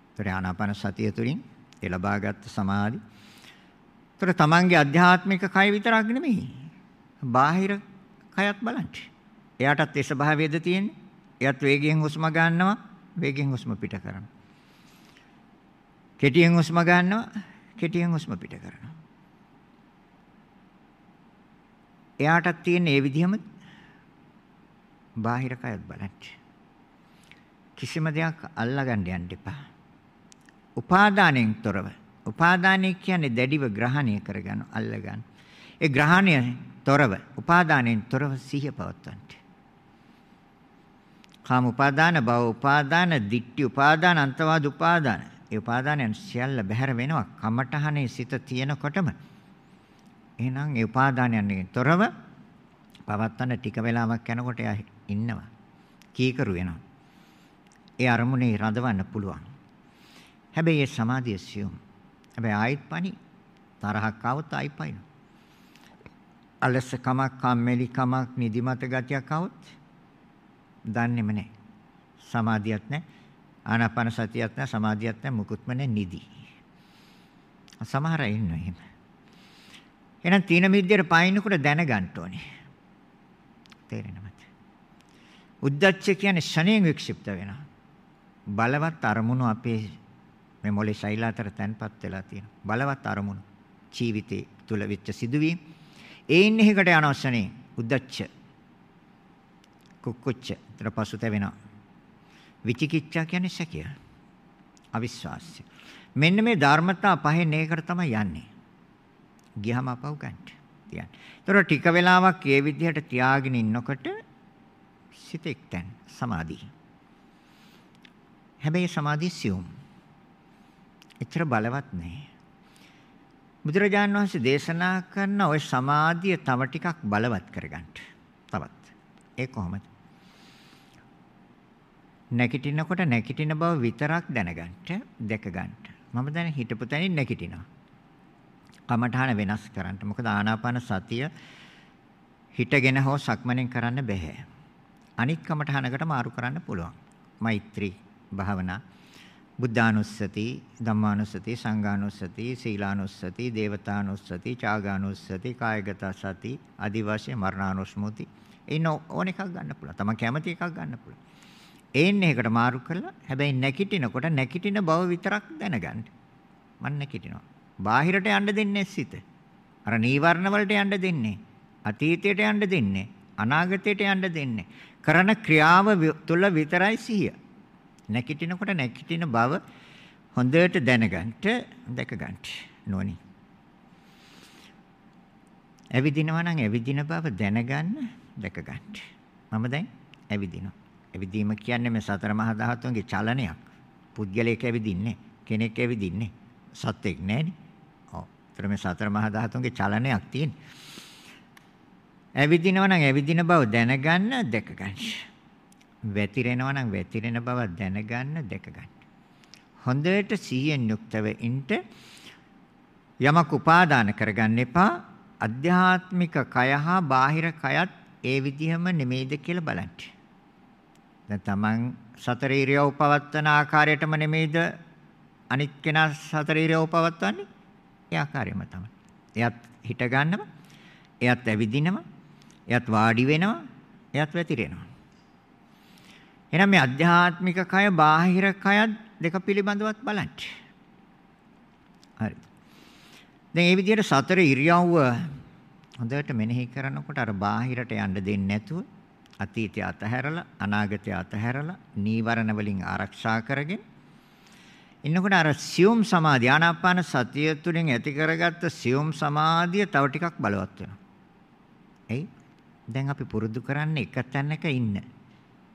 ඒතර ආනාපාන සතිය තුළින් ඒ ලබාගත් සමාධි. ඒතර තමන්ගේ අධ්‍යාත්මික කය විතරක් නෙමෙයි. බාහිර කයත් බලන්න. එයාටත් ඒ ස්වභාවයද තියෙන්නේ. එයත් වේගයෙන් හුස්ම ගන්නවා, වේගයෙන් හුස්ම පිට කරනවා. කෙටියෙන් හුස්ම ගන්නවා, කෙටියෙන් හුස්ම පිට කරනවා. එයාටත් තියෙන ඒ විදිහම බාහිර කයත් බලන්න. කිසිම දෙයක් අල්ලගන්න යන්න එපා. උපාදානයෙන් තොරව. උපාදානය කියන්නේ දැඩිව ග්‍රහණය කරගන්න, අල්ලගන්න. ඒ ග්‍රහණය තොරව, උපාදානයෙන් තොරව සිහිය පවත්වන්න. කාම උපාදාන, භව උපාදාන, ditthi උපාදාන, අන්තවාද උපාදාන. ඒ උපාදානයන් සියල්ල බැහැර වෙනවා. කමඨහනේ සිත තියෙනකොටම. එහෙනම් ඒ උපාදානයන්ගෙන් තොරව පවත්තන ටික වෙලාවක් යනකොට එයා ඉන්නවා. කීකරු වෙනවා. ඒ අරමුණේ රඳවන්න පුළුවන්. හැබැයි ඒ සමාධිය සියුම්. හැබැයි ආයෙත් පණි තරහක් આવොත් ආයෙ පයින්. අලසකමක්, කම්මැලිකමක්, නිදිමත ගතියක් આવොත් දන්නේම නැහැ. සමාධියක් නැහැ. ආනාපාන සතියක් නැහැ, සමාධියක් නැහැ, මුකුත්ම නැහැ නිදි. සමහර අය ඉන්නවා එහෙම. එහෙනම් තීන මිද්දේට පයින්නකොට දැනගන්න ඕනේ. තේරෙනවද? උද්දච්ච කියන්නේ ශණයෙන් වික්ෂිප්ත වෙනවා. බලවත් අරමුණු අපේ මේ මොලේ ශෛල අතර තැන්පත් වෙලා තියෙනවා. බලවත් අරමුණු ජීවිතේ තුල වෙච්ච සිදුවීම්. ඒ ඉන්නේ එකට අනවශ්‍යනේ උද්දච්ච. කුක්කුච්ච. ඊට පසුතැවෙනවා. විචිකිච්ඡා කියන්නේ සැකය. අවිශ්වාසය. මෙන්න මේ ධර්මතා පහෙන් ඒකට තමයි යන්නේ. ගියහම අපව ගන්න. තියන්න. ඒතර ටික වෙලාවක් ඒ විදිහට තියාගෙන ඉන්නකොට සිත එක්තැන් සමාධි. හැබැයි සමාධිය සියුම්. එච්චර බලවත් නැහැ. බුදුරජාන් වහන්සේ දේශනා කරන ওই සමාධිය තව ටිකක් බලවත් කරගන්න. තවත්. ඒ කොහොමද? නැගිටිනකොට නැගිටින බව විතරක් දැනගන්න, දැක ගන්න. මම දැන් හිටපු තැනින් නැගිටිනවා. කමඨාන වෙනස් කරන්න. මොකද ආනාපාන සතිය හිටගෙන හෝ සක්මණෙන් කරන්න බෑ. අනිත් කමඨානකට මාරු කරන්න පුළුවන්. මෛත්‍රී භාවනා බුද්ධානුස්සති ධම්මානුස්සති සංඝානුස්සති සීලානුස්සති දේවතානුස්සති චාගානුස්සති කායගත සති আদি වශයෙන් මරණානුස්මෘති එන්න ඕන එකක් ගන්න පුළුවන්. තම කැමති එකක් ගන්න පුළුවන්. ඒන්නේ එකට මාරු කරලා හැබැයි නැකිටිනකොට නැකිටින බව විතරක් දැනගන්න. මම නැකිටිනවා. බාහිරට යන්න දෙන්නේ සිත. අර නීවරණ වලට යන්න දෙන්නේ. අතීතයට යන්න දෙන්නේ. අනාගතයට යන්න දෙන්නේ. කරන ක්‍රියාව තුළ විතරයි සිහිය. නැකිටිනකොට නැකිටින බව හොඳට දැනගන්න, දැක ගන්න. නොනි. ඇවිදිනවා නම් ඇවිදින බව දැනගන්න, දැක ගන්න. මම දැන් ඇවිදිනවා. ඇවිදීම කියන්නේ මේ සතර මහා ධාතුන්ගේ චලනයක්. පුද්ගලයෙක් ඇවිදින්නේ, කෙනෙක් ඇවිදින්නේ. සත්වෙක් නෑනේ. ඔව්. ඒතර මේ සතර මහා ධාතුන්ගේ චලනයක් තියෙන්නේ. ඇවිදිනවා නම් ඇවිදින බව දැනගන්න, දැක ගන්න. වැතිරෙනවා නම් වැතිරෙන බව දැනගන්න, දැක ගන්න. හොඳට සිහියෙන් යුක්තව ඉන්න යමක් උපාදාන කරගන්න එපා. අධ්‍යාත්මික කය හා බාහිර කයත් ඒ විදිහම නෙමෙයිද කියලා බලන්න. දැන් Taman සතර ඉරියව් පවත්වන ආකාරයටම නෙමෙයිද අනිත් කෙනා සතර ඉරියව් පවත්වන්නේ? ඒ ආකාරයම තමයි. එයත් හිට ගන්නවා, එයත් ඇවිදිනවා, එයත් වාඩි වෙනවා, එයත් වැතිරෙනවා. එහෙනම් මේ අධ්‍යාත්මික කය, බාහිර කය දෙක පිළිබඳවත් බලන්න. හරි. දැන් මේ විදිහට සතර ඉරියව්ව හොඳට මෙනෙහි කරනකොට අර බාහිරට යන්න දෙන්නේ නැතුව අතීතය අතහැරලා අනාගතය අතහැරලා නීවරණ වලින් ආරක්ෂා කරගෙන ඉන්නකොට අර සියුම් සමාධිය ආනාපාන සතිය තුළින් ඇති කරගත්ත සියුම් සමාධිය තව ටිකක් බලවත් වෙනවා. එයි දැන් අපි පුරුදු කරන්නේ එක තැනක ඉන්න.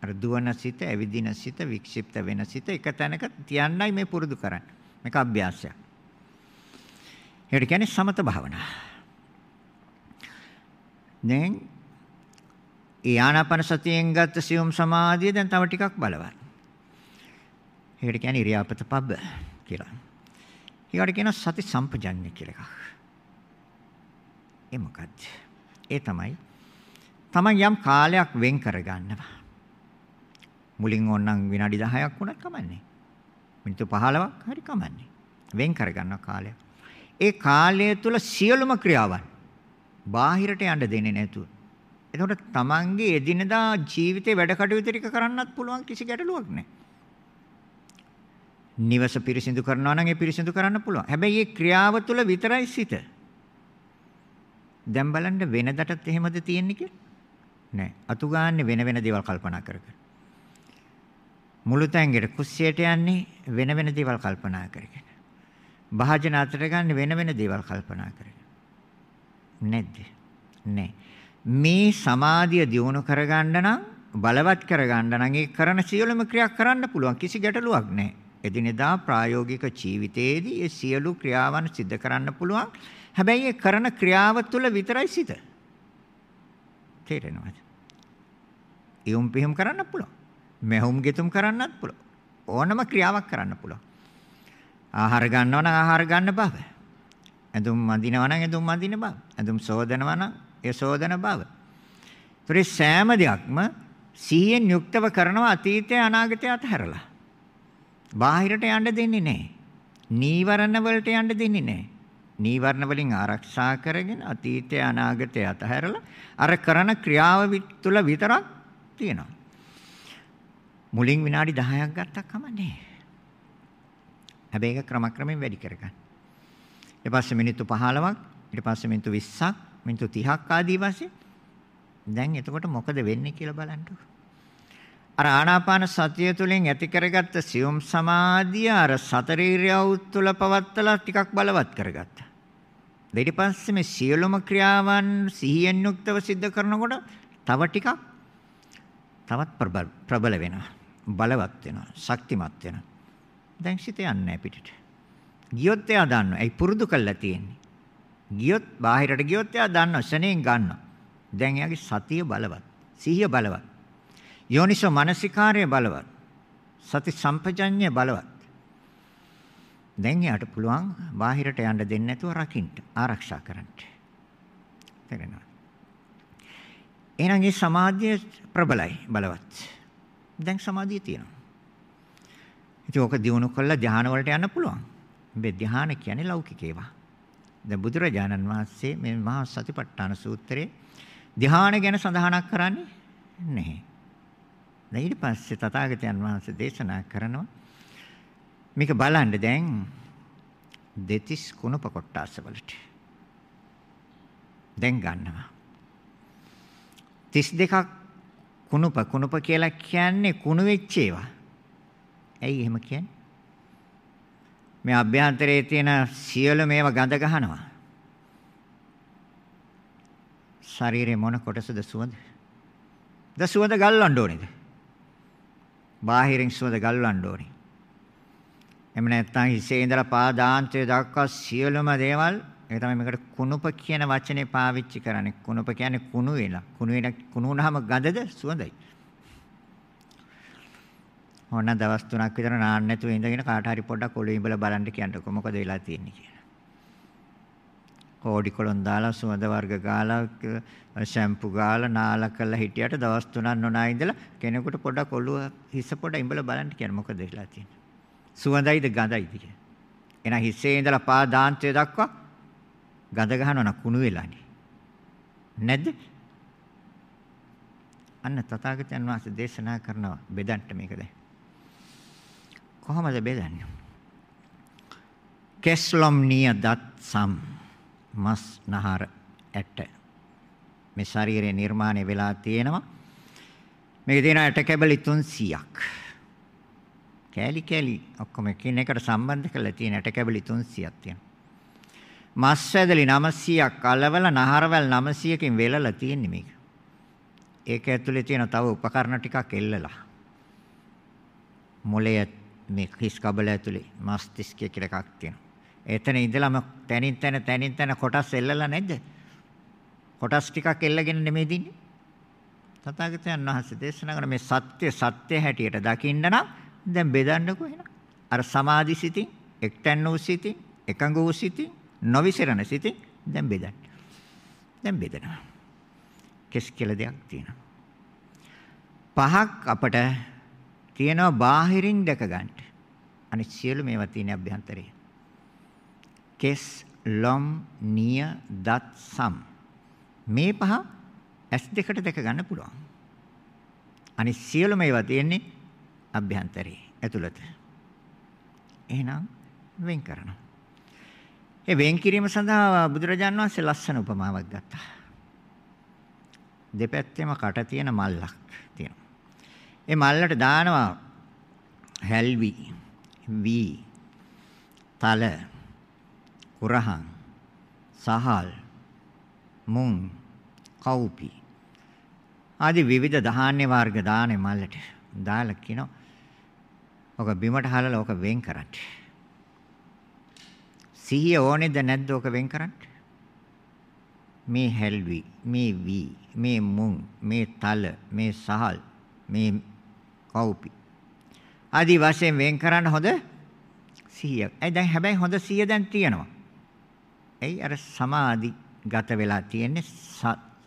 අර දුවන සිත, ඇවිදින සිත, වික්ෂිප්ත වෙන සිත එක තැනක තියන්නයි මේ පුරුදු කරන්නේ. මේක අභ්‍යාසයක්. ඒකට කියන්නේ සමත භාවනාව. දැන් ඒ ආනාපාන සතියෙන් ගත්ත සියුම් සමාධිය දැන් තව ටිකක් බලවත්. ඒකට කියන්නේ ඉරියාපත පබ්බ කියලා. ඊකට කියන සති සම්පජඤ්ඤ කියලා එකක්. ඒ මොකද්ද? ඒ තමයි තමන් යම් කාලයක් වෙන් කරගන්නවා. මුලින් ඕනනම් විනාඩි 10ක් වුණත් කමන්නේ. මිනිත්තු 15ක් හරි කමන්නේ. වෙන් කරගන්න කාලයක්. ඒ කාලය තුල සියලුම ක්‍රියාවන් බාහිරට යන්න දෙන්නේ නැතුව එතකොට තමන්ගේ එදිනදා ජීවිතේ වැඩ කටයුතු ටික කරන්නත් පුළුවන් කිසි ගැටලුවක් නැහැ. නිවස පිරිසිදු කරනවා නම් ඒ පිරිසිදු කරන්න පුළුවන්. හැබැයි මේ ක්‍රියාව තුළ විතරයි සිත. දැන් බලන්න වෙනදටත් එහෙමද තියෙන්නේ කියලා? නෑ. අතු ගාන්නේ වෙන වෙන දේවල් කල්පනා කර කර. මුළු තැන්ගෙට කුස්සියට යන්නේ වෙන වෙන දේවල් කල්පනා කරගෙන. භාජන අතට ගන්න වෙන වෙන දේවල් කල්පනා කරගෙන. නැද්ද? නෑ. මේ සමාධිය දියුණු කරගන්න නම් බලවත් කරගන්න නම් ඒ කරන සියලුම ක්‍රියා කරන්න පුළුවන් කිසි ගැටලුවක් නැහැ. එදිනෙදා ප්‍රායෝගික ජීවිතයේදී ඒ සියලු ක්‍රියාවන් සිදු කරන්න පුළුවන්. හැබැයි ඒ කරන ක්‍රියාව තුළ විතරයි සිත. තේරෙනවද? යොම් පිහුම් කරන්න පුළුවන්. මෙහුම් ගෙතුම් කරන්නත් පුළුවන්. ඕනම ක්‍රියාවක් කරන්න පුළුවන්. ආහාර ගන්නවා නම් ආහාර ගන්න බව. ඇඳුම් මදිනවා නම් ඇඳුම් මදින බව. ඇඳුම් සෝදනවා නම් ඒ සෝදන බව. ඒතරේ සෑම දෙයක්ම සිහියෙන් යුක්තව කරනවා අතීතය අනාගතය අතහැරලා. බාහිරට යන්න දෙන්නේ නැහැ. නීවරණ වලට යන්න දෙන්නේ නැහැ. නීවරණ වලින් ආරක්ෂා කරගෙන අතීතය අනාගතය අතහැරලා අර කරන ක්‍රියාව තුළ විතරක් තියෙනවා. මුලින් විනාඩි 10ක් ගත්තා කමන්නේ. හැබැයි ඒක ක්‍රමක්‍රමයෙන් වැඩි කරගන්න. ඊට පස්සේ මිනිත්තු 15ක්, ඊට පස්සේ මිනිත්තු 20ක්, මිනිත්තු 30ක් ආදී වශයෙන් දැන් එතකොට මොකද වෙන්නේ කියලා බලන්නකො. අර ආනාපාන සතිය තුළින් ඇති කරගත්ත සියුම් සමාධිය අර සතරීරියව් තුළ පවත්තලා ටිකක් බලවත් කරගත්තා. ඊට පස්සේ මේ සියලුම ක්‍රියාවන් සිහියෙන් යුක්තව සිද්ධ කරනකොට තව ටිකක් තවත් ප්‍රබල වෙනවා. බලවත් වෙනවා. ශක්තිමත් වෙනවා. දැන් සිත යන්නේ පිටට. ගියොත් එයා දන්නවා. ඒ පුරුදු කළා තියෙන්නේ. ගියොත් බාහිරට ගියොත් එයා දන්නවා ශරණයෙන් ගන්නවා. දැන් එයාගේ සතිය බලවත්. සිහිය බලවත්. යෝනිසෝ මනසිකාර්ය බලවත්. සති සම්පජඤ්ඤය බලවත්. දැන් එයාට පුළුවන් බාහිරට යන්න දෙන්නේ නැතුව රකින්න ආරක්ෂා කරන්න. තේරෙනවද? එහෙනම් මේ සමාධිය ප්‍රබලයි බලවත්. දැන් සමාධිය තියෙනවා. ඉතින් ඕක දිනු කළා ධානය වලට යන්න පුළුවන්. මේ ධානය කියන්නේ ලෞකික ඒවා. දැන් බුදුරජාණන් වහන්සේ මේ මහා සතිපට්ඨාන සූත්‍රයේ ධ්‍යාන ගැන සඳහනක් කරන්නේ නැහැ. දැන් ඊට පස්සේ තථාගතයන් වහන්සේ දේශනා කරනවා මේක බලන්න දැන් දෙතිස් කුණප කොට්ටාස වලට දැන් ගන්නවා 32ක් කුණුප කුණුප කියලා කියන්නේ කුණු වෙච්ච ඒවා. ඇයි එහෙම කියන්නේ? මේ අභ්‍යන්තරයේ තියෙන සියලු මේවා ගඳ ගහනවා. ශරීරේ මොන කොටසද සුවඳ? ද සුවඳ ගල්වන්න ඕනේද? බාහිරින් සුවඳ ගල්වන්න ඕනේ. එහෙම නැත්නම් හිසේ ඉඳලා පාදාන්තය දක්වා සියලුම දේවල් ඒක තමයි මේකට කුණුප කියන වචනේ පාවිච්චි කරන්නේ. කුණුප කියන්නේ කුණු වෙලා. කුණු වෙන කුණු වුණාම ගඳද සුවඳයි. ඕන දවස් තුනක් විතර නාන්න නැතුව ඉඳගෙන කාට හරි පොඩ්ඩක් ඔළුව ඉඹලා බලන්න කියන්නකො මොකද වෙලා තියෙන්නේ කියලා. කෝඩි කොලොන් දාලා සුවඳ වර්ග ගාලා ෂැම්පු ගාලා නාලා කරලා හිටියට දවස් තුනක් නොනා ඉඳලා කෙනෙකුට පොඩ්ඩක් ඔළුව හිස පොඩ ඉඹලා බලන්න කියන මොකද වෙලා තියෙන්නේ. සුවඳයිද ගඳයිද කියලා. එහෙනම් හිස්සේ ඉඳලා පා දාන්තය දක්වා ගඳ ගහනවා න කුණු වෙලානේ. නැද්ද? අන්න තථාගතයන් වහන්සේ දේශනා කරනවා බෙදන්න මේක දැන්. කොහොමද බෙදන්නේ? කෙස්ලොම් නිය දත් සම් මස් නහර ඇට මේ ශරීරයේ නිර්මාණය වෙලා තියෙනවා මේකේ තියෙන ඇට කැබලි 300ක් කෑලි කෑලි ඔක්කොම එකිනෙකට සම්බන්ධ කරලා තියෙන ඇට කැබලි 300ක් තියෙනවා මස් වැදලි 900ක් අලවල නහරවල් 900කින් වෙලලා තියෙන්නේ මේක ඒක ඇතුලේ තියෙන තව උපකරණ ටිකක් එල්ලලා මොලේ මේ හිස් කබල ඇතුලේ මස්තිෂ්කය කියලා එකක් තියෙනවා. එතන ඉඳලාම තනින් තන තනින් තන කොටස් එල්ලලා නැද්ද? කොටස් ටිකක් එල්ලගෙන නෙමෙයි දින්නේ. තථාගතයන් වහන්සේ දේශනා කරන මේ සත්‍ය සත්‍ය හැටියට දකින්න නම් දැන් බෙදන්නකෝ එහෙනම්. අර සමාධි සිතින්, එක්තැන් වූ සිතින්, එකඟ වූ සිතින්, නොවිසිරණ සිතින් දැන් බෙදන්න. දැන් බෙදනවා. කෙස් කියලා දෙයක් තියෙනවා. පහක් අපට තියෙනවා බාහිරින් දැක ගන්න. අනිත් සියලු මේවා තියෙන අභ්‍යන්තරේ. කෙස්, ලොම්, නිය, දත්, සම්. මේ පහ ඇස් දෙකට දැක ගන්න පුළුවන්. අනිත් සියලු මේවා තියෙන්නේ අභ්‍යන්තරේ ඇතුළත. එහෙනම් වෙන් කරනවා. ඒ වෙන් කිරීම සඳහා බුදුරජාණන් වහන්සේ ලස්සන උපමාවක් ගත්තා. දෙපැත්තෙම කට තියෙන මල්ලක් තියෙනවා. ඒ මල්ලට දානවා හැල්වි වී තල කුරහන් සහල් මුං කව්පි ආදී විවිධ ධාන්‍ය වර්ග දානේ මල්ලට දාලා කියනවා ඔක බිමට හලලා ඔක වෙන් කරන්න සිහිය ඕනේද නැද්ද ඔක වෙන් කරන්න මේ හැල්වි මේ වී මේ මුං මේ තල මේ සහල් මේ කවුපි. ආදි වශයෙන් වෙන් කරන්න හොඳ 100ක්. ඒ දැන් හැබැයි හොඳ 100 දැන් තියෙනවා. එයි අර සමාධි ගත වෙලා තියෙන්නේ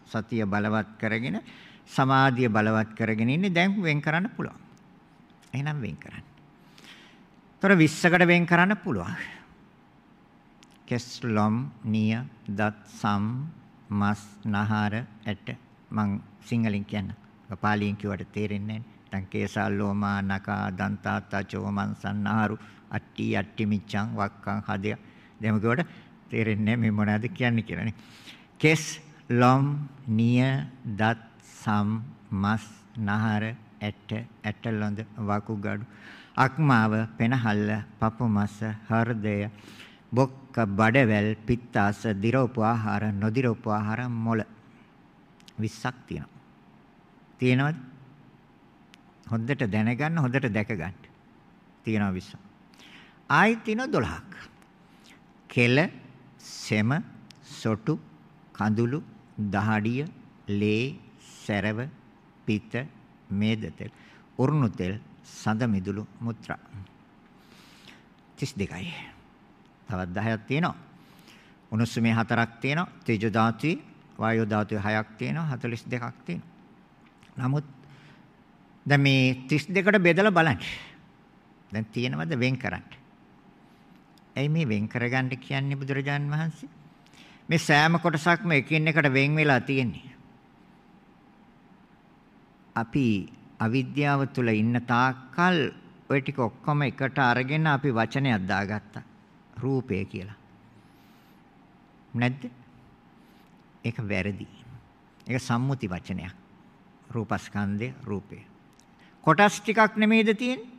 සතිය බලවත් කරගෙන සමාධිය බලවත් කරගෙන ඉන්නේ දැන් වෙන් කරන්න පුළුවන්. එහෙනම් වෙන් කරන්න. ତොර 20කට වෙන් කරන්න පුළුවන්. කෙස්ලොම් නිය දත් සම් මස් නහර ඇට මං සිංහලෙන් කියන්න. පාලියෙන් කිව්වට තේරෙන්නේ නැහැ. නැත්නම් කේසා ලෝමා නකා දන්තා තචෝ මන්සන්නාරු අට්ටි අට්ටි මිච්ඡං වක්කං හදය දෙම කිව්වට තේරෙන්නේ මේ මොනවද කියන්නේ කියලානේ කෙස් ලොම් නිය දත් සම් මස් නහර ඇට ඇටලොඳ වකුගඩු අක්මාව පෙනහල්ල පපු මස හෘදය බොක්ක බඩවැල් පිත්තාස දිරෝප ආහාර නොදිරෝප ආහාර මොළ 20ක් තියෙනවා තියෙනවද හොඳට දැනගන්න හොඳට දැක ගන්න. තියෙනවා විශ්ව. ආයෙත් තියෙනවා 12ක්. කෙල, සෙම, සොටු, කඳුළු, දහඩිය, ලේ, සැරව, පිත, මේද තෙල්, උරුණු තෙල්, සඳ මිදුළු, මුත්‍රා. 32යි. තවත් 10ක් තියෙනවා. උණුසුමේ 4ක් තියෙනවා. තේජෝ ධාතුවේ වායෝ ධාතුවේ 6ක් තියෙනවා. 42ක් තියෙනවා. නමුත් දැන් මේ 32කට බෙදලා බලන්න. දැන් තියෙනවද වෙන් කරන්න? ඇයි මේ වෙන් කරගන්න කියන්නේ බුදුරජාන් වහන්සේ? මේ සෑම කොටසක්ම එකින් එකට වෙන් වෙලා තියෙන්නේ. අපි අවිද්‍යාව තුළ ඉන්න තාක්කල් ওই ටික ඔක්කොම එකට අරගෙන අපි වචනයක් දාගත්තා. රූපය කියලා. නැද්ද? ඒක වැරදි. ඒක සම්මුති වචනයක්. රූපස්කන්ධය රූපය. කොටස් ටිකක් නෙමෙයිද තියෙන්නේ?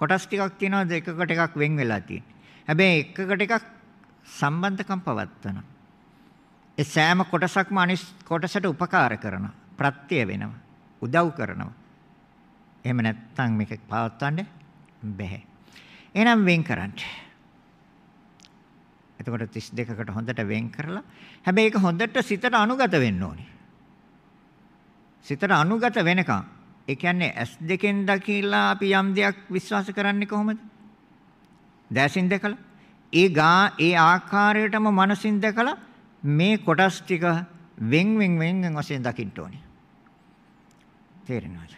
කොටස් ටිකක් තියෙනවද එකකට එකක් වෙන් වෙලා තියෙන්නේ. හැබැයි එකකට එකක් සම්බන්ධකම් පවත්වනවා. ඒ සෑම කොටසක්ම අනිත් කොටසට උපකාර කරනවා. ප්‍රත්‍ය වෙනවා. උදව් කරනවා. එහෙම නැත්නම් මේක පවත්වන්න බැහැ. එහෙනම් වෙන් කරන්න. එතකොට 32කට හොඳට වෙන් කරලා හැබැයි ඒක හොඳට සිතට අනුගත වෙන්න ඕනේ. සිතට අනුගත වෙනකම් ඒ කියන්නේ S දෙකෙන් දකිලා අපි යම් දෙයක් විශ්වාස කරන්නේ කොහොමද? දැසින් දැකලා ඒ ගා ඒ ආකාරයටම මනසින් දැකලා මේ කොටස් ටික වෙන් වෙන් වෙන් වෙන් වශයෙන් දකින්න ඕනේ. තේරෙනවද?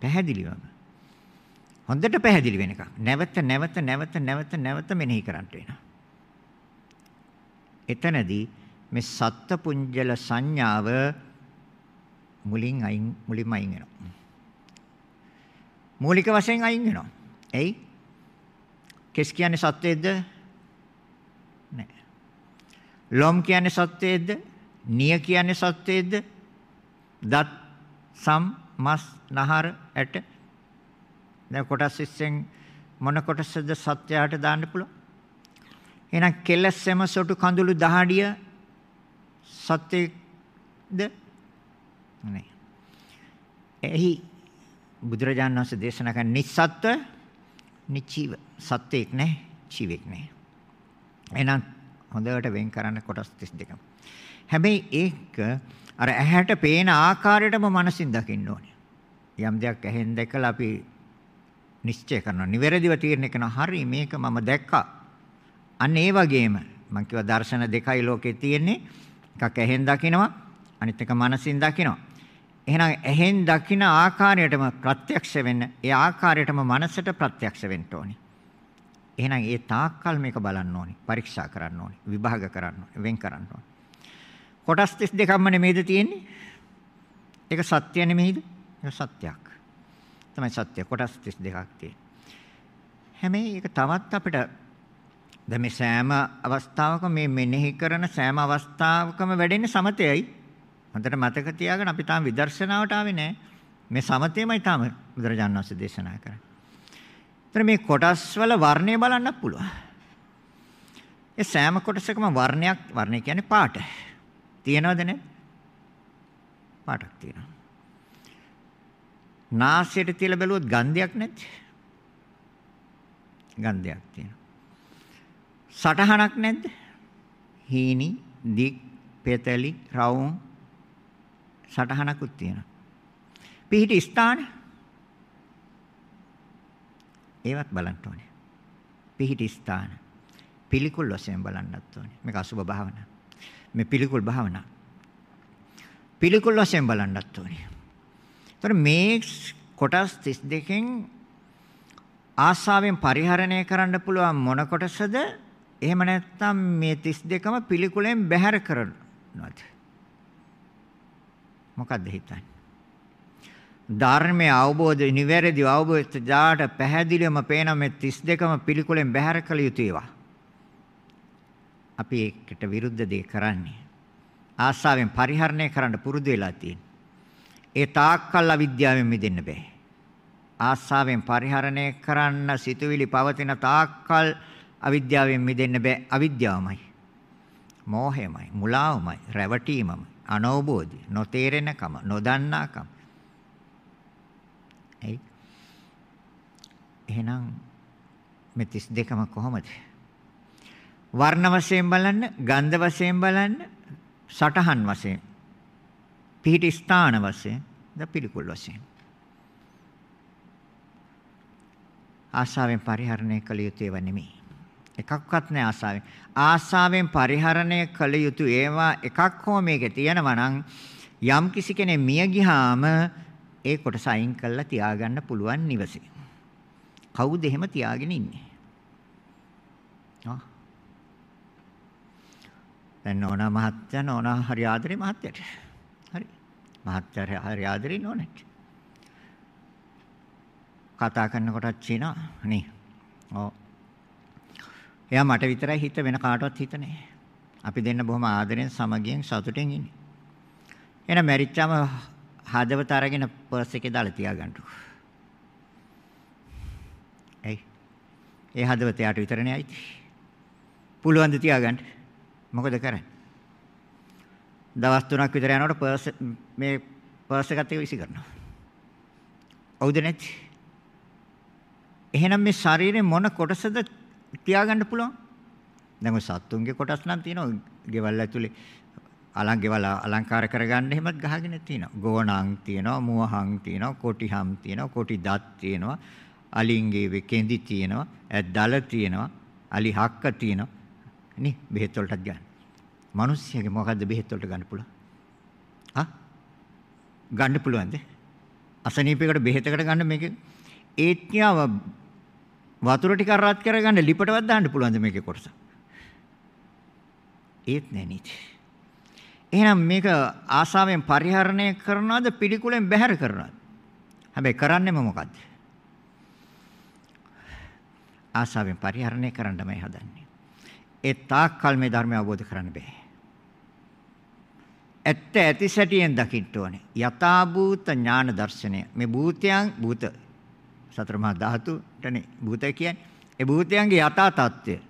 පැහැදිලිවම. හොඳට පැහැදිලි වෙනකම්. නැවත නැවත නැවත නැවත නැවත මෙනෙහි කරන්න වෙනවා. එතනදී මේ සත්පුඤ්ජල සංඥාව මුලින් අයින් මුලින්ම අයින් වෙනවා. මූලික වශයෙන් අයින් වෙනවා. එයි කෙස් කියන්නේ සත්වයේද? නෑ. ලොම් කියන්නේ සත්වයේද? නිය කියන්නේ සත්වයේද? දත් සම් මස් නහර ඇට දැන් කොටස් 20න් මොන කොටසද සත්‍යයට දාන්න පුළුවන්? එහෙනම් කෙලසෙම සොටු කඳුළු දහඩිය සත්‍යද? නේ. එහි බුදුරජාණන් වහන්සේ දේශනා කරන නිස්සත්ව නිචීව සත්‍යයක් නෑ ජීවෙක් නෑ. එහෙනම් හොඳට වෙන් කරන්න කොටස් 32. හැබැයි ඒක අර ඇහැට පේන ආකාරයටම මනසින් දකින්න ඕනේ. යම් දෙයක් ඇහෙන් දැකලා අපි නිශ්චය කරනවා. නිවැරදිව තීරණය කරනවා. හරි මේක මම දැක්කා. අන්න ඒ වගේම මම කිව්වා දර්ශන දෙකයි ලෝකේ තියෙන්නේ. එකක් ඇහෙන් දකිනවා අනිත් එක මනසින් දකිනවා. එහෙනම් ඇහෙන් දකින ආකාරයටම ප්‍රත්‍යක්ෂ වෙන්න ඒ ආකාරයටම මනසට ප්‍රත්‍යක්ෂ වෙන්න ඕනේ. එහෙනම් ඒ තාක්කල් මේක බලන්න ඕනේ, පරීක්ෂා කරන්න ඕනේ, විභාග කරන්න ඕනේ, වෙන් කරන්න ඕනේ. කොටස් 32ක්ම නෙමෙයිද තියෙන්නේ? ඒක සත්‍ය නෙමෙයිද? ඒක සත්‍යයක්. තමයි සත්‍ය. කොටස් 32ක් තියෙන්නේ. හැබැයි ඒක තවත් අපිට දැන් මේ සෑම අවස්ථාවකම මේ මෙනෙහි කරන සෑම අවස්ථාවකම වැඩෙන්නේ සමතයයි. හොඳට මතක තියාගන්න අපි තාම විදර්ශනාවට ආවේ නැහැ. මේ සමතේමයි තාම බුදුරජාණන් වහන්සේ දේශනා කරන්නේ. ඒතර මේ කොටස් වල වර්ණය බලන්නත් පුළුවන්. ඒ සෑම කොටසකම වර්ණයක් වර්ණය කියන්නේ පාට. තියෙනවද නැද්ද? පාටක් තියෙනවා. නාසයට තියලා බැලුවොත් ගන්ධයක් නැද්ද? ගන්ධයක් තියෙනවා. සටහනක් නැද්ද? හීනි, දික්, පෙතලි, රවුම් සටහනකුත් තියෙනවා. පිහිටි ස්ථාන ඒවත් බලන්න ඕනේ. පිහිටි ස්ථාන පිළිකුල් වශයෙන් බලන්නත් ඕනේ. මේක අසුබ භාවනා. මේ පිළිකුල් භාවනා. පිළිකුල් වශයෙන් බලන්නත් ඕනේ. ඒතර මේ කොටස් 32කින් ආසාවෙන් පරිහරණය කරන්න පුළුවන් මොන කොටසද? එහෙම නැත්නම් මේ 32ම පිළිකුලෙන් බැහැර කරනවද? මොකද්ද හිතන්නේ? ධර්මයේ අවබෝධ නිවැරදි අවබෝධයට පැහැදිලිවම පේන මේ 32ම පිළිකුලෙන් බැහැර කළ යුතු ඒවා. අපි ඒකට විරුද්ධ දේ කරන්නේ. ආසාවෙන් පරිහරණය කරන්න පුරුදු වෙලා තියෙන. ඒ තාක්කල් අවිද්‍යාවෙන් මිදෙන්න බෑ. ආසාවෙන් පරිහරණය කරන්න සිතුවිලි පවතින තාක්කල් අවිද්‍යාවෙන් මිදෙන්න බෑ. අවිද්‍යාවමයි. මෝහයමයි, මුලාවමයි, රැවටීමමයි. අනවබෝධය, නොතේරෙනකම, නොදන්නාකම. එයි. එහෙනම් මේ 32ම කොහොමද? වර්ණ වශයෙන් බලන්න, ගන්ධ වශයෙන් බලන්න, සටහන් වශයෙන්, පිහිටි ස්ථාන වශයෙන්, ද පිළිකුල් වශයෙන්. ආශාවෙන් පරිහරණය කළ යුතු ඒවා නෙමෙයි. එකක්වත් නැහැ ආසාවෙන්. ආසාවෙන් පරිහරණය කළ යුතු ඒවා එකක් හෝ මේකේ තියෙනවා නම් යම් කිසි කෙනෙක් මිය ගියාම ඒ කොටස අයින් කරලා තියාගන්න පුළුවන් නිවසේ. කවුද එහෙම තියාගෙන ඉන්නේ? ආ. දැන් නෝනා මහත්තයා නෝනා හරි ආදරේ මහත්තයට. හරි. මහත්තයා හරි ආදරේ නෝනට. කතා කරනකොටත් චිනා නේ. ඔව්. එයා මට විතරයි හිත වෙන කාටවත් හිත නැහැ. අපි දෙන්න බොහොම ආදරෙන් සමගියෙන් සතුටින් ඉන්නේ. එහෙනම් මැරිච්චාම හදවත අරගෙන පර්ස් එකේ දාලා තියාගන්නකො. එයි. ඒ හදවත යාට විතරනේ අයිති. පුළුවන් ද තියාගන්න? මොකද කරන්නේ? දවස් 3ක් විතර යනකොට පර්ස් මේ පර්ස් එකත් එක විසි කරනවා. හවුද නැති? එහෙනම් මේ ශරීරේ මොන කොටසද තියාගන්න පුළුවන්? දැන් ඔය සත්තුන්ගේ කොටස් නම් තියෙනවා. ගෙවල් ඇතුලේ අලං ගෙවල් අලංකාර කරගන්න එහෙමත් ගහගෙන තියෙනවා. ගෝණං තියෙනවා, මුවහං තියෙනවා, කොටිහම් තියෙනවා, කොටි දත් තියෙනවා, අලින්ගේ වෙකෙන්දි තියෙනවා, ඇද්දල තියෙනවා, අලි හක්ක තියෙනවා. නේ බෙහෙත් වලටත් ගන්න. මිනිස්සුගේ මොකද්ද බෙහෙත් වලට ගන්න පුළුවන්? ආ? ගන්න පුළුවන්ද? අසනීපයකට බෙහෙතකට ගන්න මේක ඒත්‍යාව වතුර ටික රත් කරගන්න ලිපටවත් දාන්න පුළුවන්ද මේකේ කොටස? ඒත් නැනිත්. එහෙනම් මේක ආසාවෙන් පරිහරණය කරනවද පිළිකුලෙන් බැහැර කරනවද? හැබැයි කරන්නේම මොකද්ද? ආසාවෙන් පරිහරණය කරන්න තමයි හදන්නේ. ඒ තාක්කල් මේ ධර්මය අවබෝධ කරන්න බෑ. ඇත්ත ඇති සැටියෙන් දකින්න ඕනේ. යථාභූත ඥාන දර්ශනය. මේ භූතයන් භූත සතර මහා ධාතුටනේ භූත කියන්නේ. ඒ භූතයන්ගේ යථා තත්ත්වය.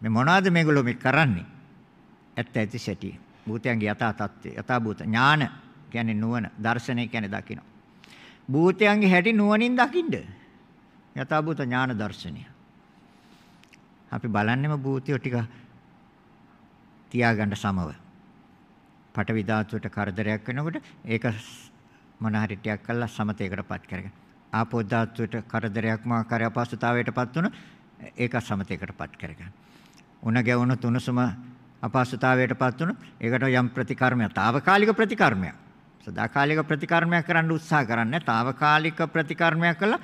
මේ මොනවද මේගොල්ලෝ මේ කරන්නේ? ඇත්ත ඇති සැටිය. භූතයන්ගේ යථා තත්ත්වය. යථා භූත ඥාන කියන්නේ නුවණ, දර්ශනය කියන්නේ දකින්න. භූතයන්ගේ හැටි නුවණින් දකින්න. යථා භූත ඥාන දර්ශනය. අපි බලන්නෙම භූතිය ටික තියාගන්න සමව. පටවි ධාතුවට කරදරයක් වෙනකොට ඒක මොන හරි ටිකක් කළා සමතේකටපත් කරගන්න. ආපෝ ධාතුවට කරදරයක් මාකාරය අපහසුතාවයටපත් වුණොත් ඒක සමතේකටපත් කරගන්න. උණ ගැවුණු තුනසුම අපහසුතාවයටපත් වුණොත් ඒකට යම් ප්‍රතිකර්මයක්, తాවකාලික ප්‍රතිකර්මයක්. සදාකාලික ප්‍රතිකර්මයක් කරන්න උත්සාහ කරන්නේ. తాවකාලික ප්‍රතිකර්මයක් කළා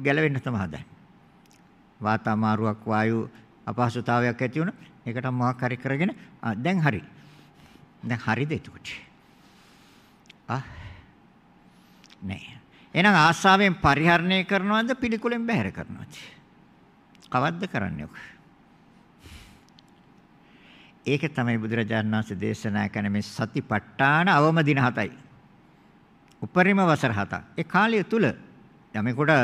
ගැලවෙන්න තමයි හදන්නේ. වාතාමාරුවක් වායු අපහසුතාවයක් ඇති වුණොත් ඒකට මොකක් හරි කරගෙන දැන් හරි. දැන් හරිද එතකොට? ආ නෑ. එහෙනම් ආශාවෙන් පරිහරණය කරනවද පිළිකුලෙන් බැහැර කරනවද? කවද්ද කරන්නේ ඔක? ඒක තමයි බුදුරජාණන් වහන්සේ දේශනා කරන මේ සතිපට්ඨාන අවම දින 7යි. උපරිම වසර 7ක්. ඒ කාලය තුල යමෙකුට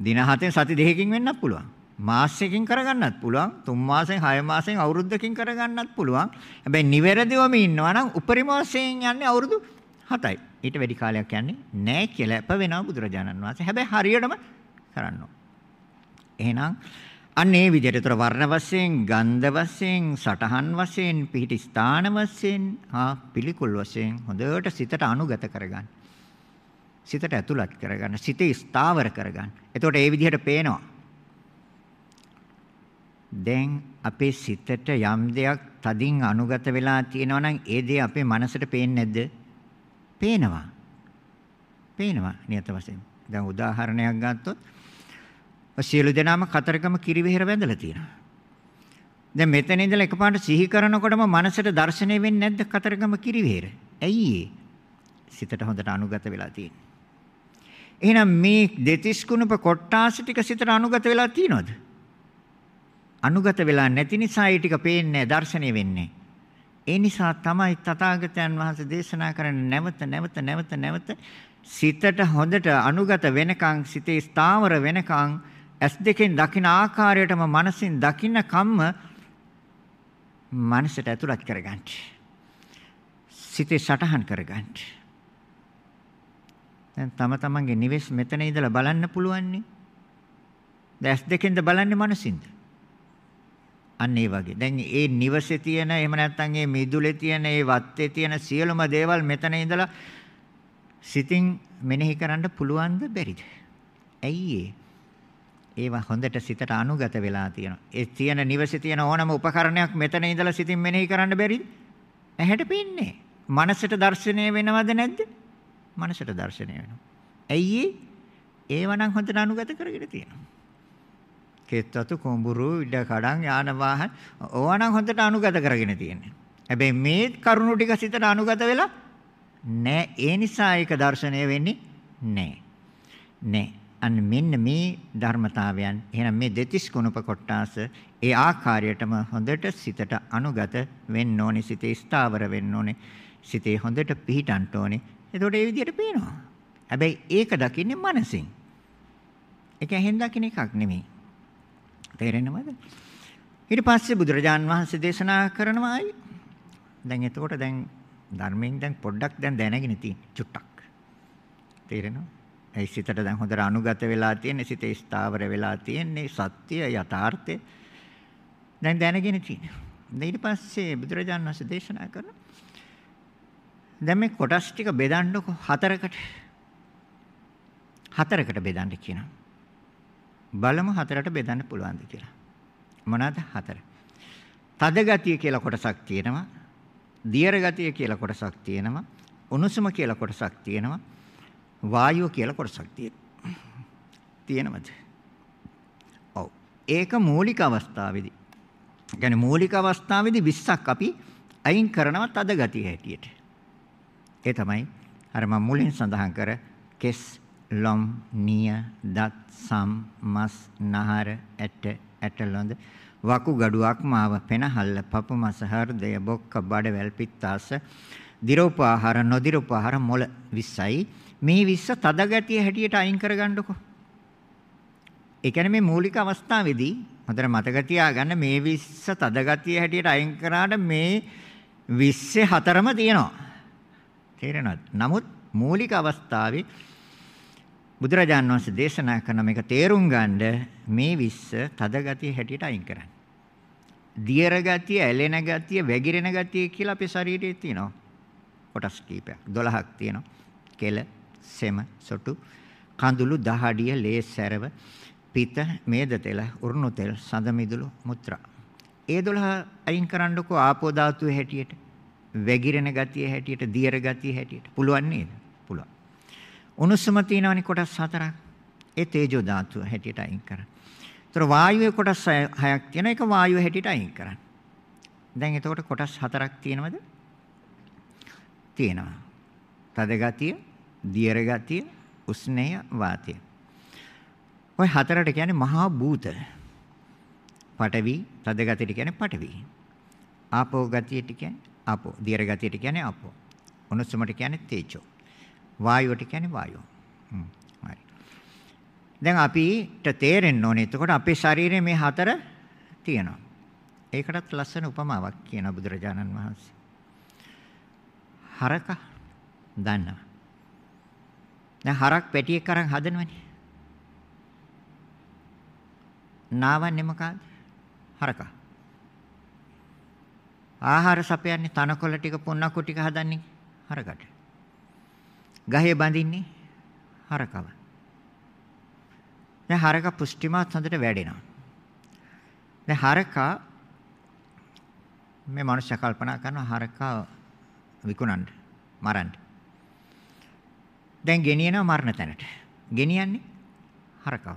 දින 7න් සති දෙකකින් වෙන්නත් පුළුවන්. මාසයකින් කරගන්නත් පුළුවන්. තුන් මාසෙන්, හය මාසෙන්, අවුරුද්දකින් කරගන්නත් පුළුවන්. හැබැයි නිවැරදිවම ඉන්නවා නම් උපරිම වශයෙන් යන්නේ අවුරුදු 7යි. ඊට වැඩි කාලයක් යන්නේ නැහැ කියලා අප වෙනවා බුදුරජාණන් වහන්සේ. හැබැයි හරියටම කරන්න ඕන. එහෙනම් අන්න ඒ විදිහට ඒතර වර්ණ වශයෙන්, ගන්ධ වශයෙන්, සටහන් වශයෙන්, පිහිටි ස්ථාන වශයෙන්, හා පිළිකුල් වශයෙන් හොඳට සිතට අනුගත කරගන්න. සිතට ඇතුළත් කරගන්න, සිතේ ස්ථාවර කරගන්න. එතකොට ඒ විදිහට පේනවා. දැන් අපේ සිතට යම් දෙයක් තදින් අනුගත වෙලා තියෙනවා නම් ඒ දේ අපේ මනසට පේන්නේ නැද්ද? පේනවා. පේනවා නියත වශයෙන්. දැන් උදාහරණයක් ගත්තොත් සියලු දෙනාම කතරගම කිරිවෙහෙර වැඳලා තියෙනවා. දැන් මෙතන ඉඳලා එකපාරට සිහි කරනකොටම මනසට දැర్శණය වෙන්නේ නැද්ද කතරගම කිරිවෙහෙර? ඇයි සිතට හොඳට අනුගත වෙලා තියෙන්නේ. එහෙනම් මේ දෙතිස් කුණප කොට්ටාස ටික සිතට අනුගත වෙලා තියෙනවද? අනුගත වෙලා නැති නිසා ඒ ටික පේන්නේ නැහැ, දැర్శණය වෙන්නේ නැහැ. ඒ නිසා තමයි තථාගතයන් වහන්සේ දේශනා කරන්නේ නැවත නැවත නැවත නැවත සිතට හොඳට අනුගත වෙනකන් සිතේ ස්ථාවර වෙනකන් ඇස් දෙකෙන් දකින ආකාරයටම මනසින් දකින්න කම්ම මනසට ඇතුළත් කරගන්න. සිතේ සටහන් කරගන්න. දැන් තම තමන්ගේ නිවෙස් මෙතන ඉඳලා බලන්න පුළුවන් නේ. දැන් ඇස් දෙකෙන්ද බලන්නේ මනසින්ද? අන්න ඒ වගේ. දැන් ඒ නිවසේ තියෙන එහෙම නැත්නම් ඒ මිදුලේ තියෙන ඒ වත්තේ තියෙන සියලුම දේවල් මෙතන ඉඳලා සිතින් මෙනෙහි කරන්න පුළුවන්ද බැරිද? ඇයි ඒ? ඒවා හොඳට සිතට අනුගත වෙලා තියෙනවා. ඒ තියෙන නිවසේ තියෙන ඕනම උපකරණයක් මෙතන ඉඳලා සිතින් මෙනෙහි කරන්න බැරිද? ඇහැට පේන්නේ. මනසට දැర్శණය වෙනවද නැද්ද? මනසට දැర్శණය වෙනවා. ඇයි ඒ? ඒව නම් හොඳට අනුගත කරගෙන තියෙනවා. කෙත්වතු කුඹුරු ඉඩ කඩන් යාන වාහන ඕවනම් හොඳට අනුගත කරගෙන තියෙනවා. හැබැයි මේ කරුණු ටික සිතට අනුගත වෙලා නෑ. ඒ නිසා ඒක දැర్శණය වෙන්නේ නෑ. නෑ. අන්න මෙන්න මේ ධර්මතාවයන් එහෙනම් මේ දෙතිස් කුණප කොටාස ඒ ආකාරයටම හොඳට සිතට අනුගත වෙන්න ඕනේ සිතේ ස්ථාවර වෙන්න ඕනේ සිතේ හොඳට පිහිටන්න ඕනේ. එතකොට ඒ විදිහට පේනවා. හැබැයි ඒක දකින්නේ මනසින්. ඒක ඇහෙන් දකින්න එකක් නෙමෙයි. තේරෙනවද? ඊට පස්සේ බුදුරජාන් වහන්සේ දේශනා කරනවා අය. දැන් එතකොට දැන් ධර්මයෙන් දැන් පොඩ්ඩක් දැන් දැනගෙන තියෙන චුට්ටක්. තේරෙනවද? ඒ සිතට දැන් හොඳට අනුගත වෙලා තියෙන සිතේ ස්ථාවර වෙලා තියෙන්නේ සත්‍ය යථාර්ථය. දැන් දැනගෙන තියෙනවා. ඊට පස්සේ බුදුරජාණන් වහන්සේ දේශනා කරනවා. දැන් මේ කොටස් ටික බෙදන්නකො හතරකට. හතරකට බෙදන්න කියනවා. බලමු හතරට බෙදන්න පුළුවන්ද කියලා. මොනවාද හතර? තද ගතිය කියලා කොටසක් තියෙනවා. දියර ගතිය කියලා කොටසක් තියෙනවා. උණුසුම කියලා කොටසක් තියෙනවා. වායුව කියලා කොටසක් තියෙනවා. තියෙනවද? ඔව්. ඒක මූලික අවස්ථාවේදී. කියන්නේ මූලික අවස්ථාවේදී 20ක් අපි අයින් කරනවා තද ගතිය හැටියට. ඒ තමයි අර මම මුලින් සඳහන් කර කෙස් ලොම් නිය දත් සම් මස් නහර ඇට ඇටලොඳ වකු ගඩුවක් මාව පෙනහල්ල පපු මස හෘදය බොක්ක බඩවැල් පිත්තාස දිරෝපාහාර නොදිරෝපාහාර මොළ 20යි මේ 20 තද ගැටිය හැටියට අයින් කරගන්නකො. ඒ කියන්නේ මේ මූලික අවස්ථාවේදී හොඳට මතක තියාගන්න මේ 20 තද ගැටිය හැටියට අයින් කරාට මේ 20 හතරම තියෙනවා. තේරෙනවද? නමුත් මූලික අවස්ථාවේ බුදුරජාන් වහන්සේ දේශනා කරන මේක තේරුම් ගන්න මේ විස්ස තද ගතිය හැටියට අයින් කරන්න. දියර ගතිය, ඇලෙන ගතිය, වැగిරෙන ගතිය කියලා අපේ ශරීරයේ තියෙනවා. කොටස් කීපයක් 12ක් තියෙනවා. කෙල, සෙම, සොටු, කඳුළු, දහඩිය, ලේ සැරව, පිත, මේද තෙල, උරුණු තෙල්, සඳ මිදුළු, මුත්‍රා. ඒ 12 අයින් කරන්නකෝ ආපෝ ධාතුවේ හැටියට. වැగిරෙන ගතිය හැටියට, දියර ගතිය හැටියට. පුළුවන් නේද? උණුසුම තියෙනවනේ කොටස් හතරක්. ඒ තේජෝ ධාතුව හැටියට අයින් කරන්න. ඒතර වායුවේ කොටස් හයක් තියෙන එක වායුව හැටියට අයින් කරන්න. දැන් එතකොට කොටස් හතරක් තියෙනවද? තියෙනවා. තද ගතිය, දියර ගතිය, උෂ්ණය, වාතය. ඔය හතරට කියන්නේ මහා භූත. පඨවි, තද ගතියට කියන්නේ පඨවි. ආපෝ ගතියට කියන්නේ ආපෝ, දියර ගතියට කියන්නේ ආපෝ. උණුසුමට කියන්නේ තේජෝ. වායුවට කියන්නේ වායුව. හ්ම්. හරි. දැන් අපිට තේරෙන්න ඕනේ එතකොට අපේ ශරීරයේ මේ හතර තියෙනවා. ඒකටත් ලස්සන උපමාවක් කියන බුදුරජාණන් වහන්සේ. හරක දන්නවා. දැන් හරක් පැටියෙක් අරන් හදනවනේ. නාවන්නේ මොකද්ද? හරක. ආහාර සපයන්නේ තනකොළ ටික පුන්නක්කු ටික හදන්නේ හරකට. ගහේ බඳින්නේ හරකව. දැන් හරක පුෂ්ටිමත් හොඳට වැඩෙනවා. දැන් හරකා මේ මනුෂ්‍ය කල්පනා කරනවා හරකා විකුණන්න මරන්න. දැන් ගෙනියනවා මරණ තැනට. ගෙනියන්නේ හරකව.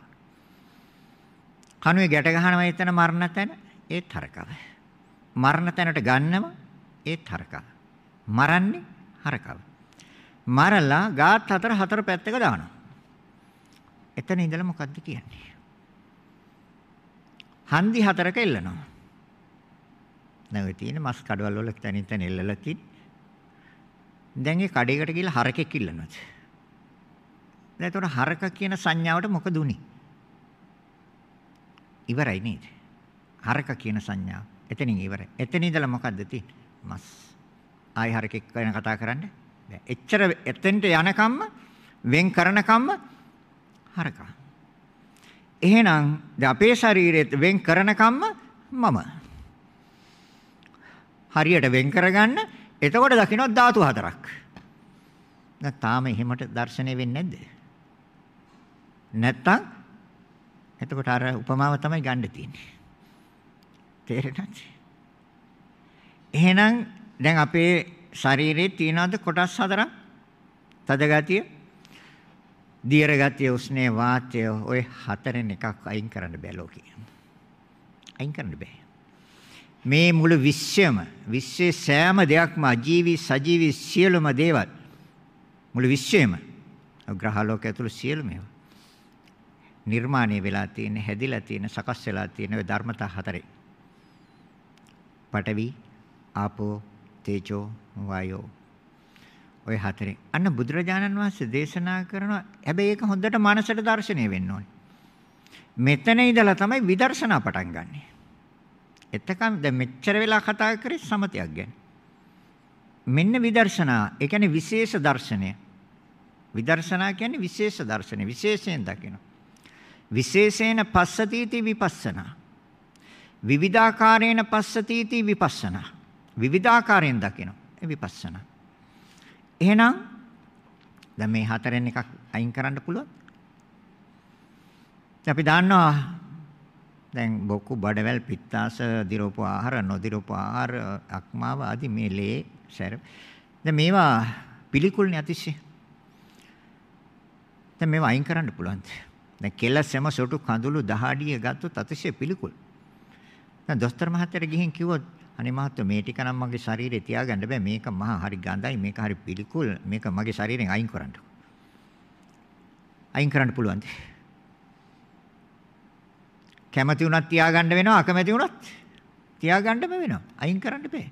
කණුවේ ගැට ගහනවා එතන මරණ තැන ඒත් හරකව. මරණ තැනට ගන්නව ඒත් හරකව. මරන්නේ හරකව. මරලා ගාත් හතර හතර පැත්තක දානවා. එතන ඉඳලා මොකද්ද කියන්නේ? හන්දි හතරක එල්ලනවා. දැන් ඔය තියෙන මස් කඩවල වල තනින් තන එල්ලලා තියෙන්නේ. දැන් ඒ කඩේකට ගිහලා හරකෙක් ඉල්ලනවා. දැන් ඒතකොට හරක කියන සංඥාවට මොකද උනේ? ඉවරයි නේද? හරක කියන සංඥාව. එතනින් ඉවරයි. එතන ඉඳලා මොකද්ද තියෙන්නේ? මස්. ආයි හරකෙක් ගැන කතා කරන්නේ එච්චර එතෙන්ට යනකම්ම වෙන් කරනකම්ම හරකා. එහෙනම් ද අපේ ශරීරෙත් වෙන් කරනකම්ම මම. හරියට වෙන් කරගන්න එතකොට දකින්න ධාතු හතරක්. දැන් තාම එහෙමට දැర్శණය වෙන්නේ නැද්ද? නැත්තම් එතකොට අර උපමාව තමයි ගන්න තියෙන්නේ. තේරෙනවද? එහෙනම් දැන් අපේ ශරීරයේ තියෙනවද කොටස් හතරක්? තද ගතිය, දියර ගතිය, උස්නේ වාතය ඔය හතරෙන් එකක් අයින් කරන්න බෑ ලෝකේ. අයින් කරන්න බෑ. මේ මුළු විශ්වයම විශ්වයේ සෑම දෙයක්ම අජීවී සජීවී සියලුම දේවල් මුළු විශ්වයම ග්‍රහ ලෝක ඇතුළු සියලුම ඒවා නිර්මාණය වෙලා තියෙන හැදිලා තියෙන සකස් වෙලා තියෙන ওই ධර්මතා හතරේ පඨවි ආපෝ තේජෝ වායෝ. ඔය හතරෙන්. අන්න බුදුරජාණන් වහන්සේ දේශනා කරනවා හැබැයි ඒක හොඳට මනසට දැర్శණය වෙන්න ඕනේ. මෙතන ඉඳලා තමයි විදර්ශනා පටන් ගන්නෙ. එතකම් දැන් මෙච්චර වෙලා කතා කරේ සමතයක් ගැන. මෙන්න විදර්ශනා ඒ කියන්නේ විශේෂ දර්ශනය. විදර්ශනා කියන්නේ විශේෂ දර්ශනය විශේෂයෙන් දකිනවා. විශේෂේන පස්සතිති විපස්සනා. විවිධාකාරේන පස්සතිති විපස්සනා. විවිධාකාරයෙන් දකිනවා. ඒ විපස්සනා. එහෙනම් දැන් මේ හතරෙන් එකක් අයින් කරන්න පුළුවන්. අපි දන්නවා දැන් බොකු බඩවැල් පිත්තාස දිරෝප ආහාර නොදිරෝප ආහාර අක්මාව ආදී මේ ලේ සැර දැන් මේවා පිළිකුල්නේ අතිශය දැන් මේවා අයින් කරන්න පුළුවන් දැන් කෙල සෙම සොටු කඳුළු දහඩිය ගත්තොත් අතිශය පිළිකුල් දැන් දොස්තර මහත්තයාට ගිහින් කිව්වොත් අනේ මහත්තයා මේ ටික නම් මගේ ශරීරේ තියාගන්න බෑ මේක මහා හරි ගඳයි මේක හරි පිළිකුල් මේක මගේ ශරීරයෙන් අයින් කරන්න අයින් කරන්න පුළුවන්ද කැමති වුණත් තියාගන්න වෙනවා අකමැති වුණත් තියාගන්නම වෙනවා. අයින් කරන්න බෑ.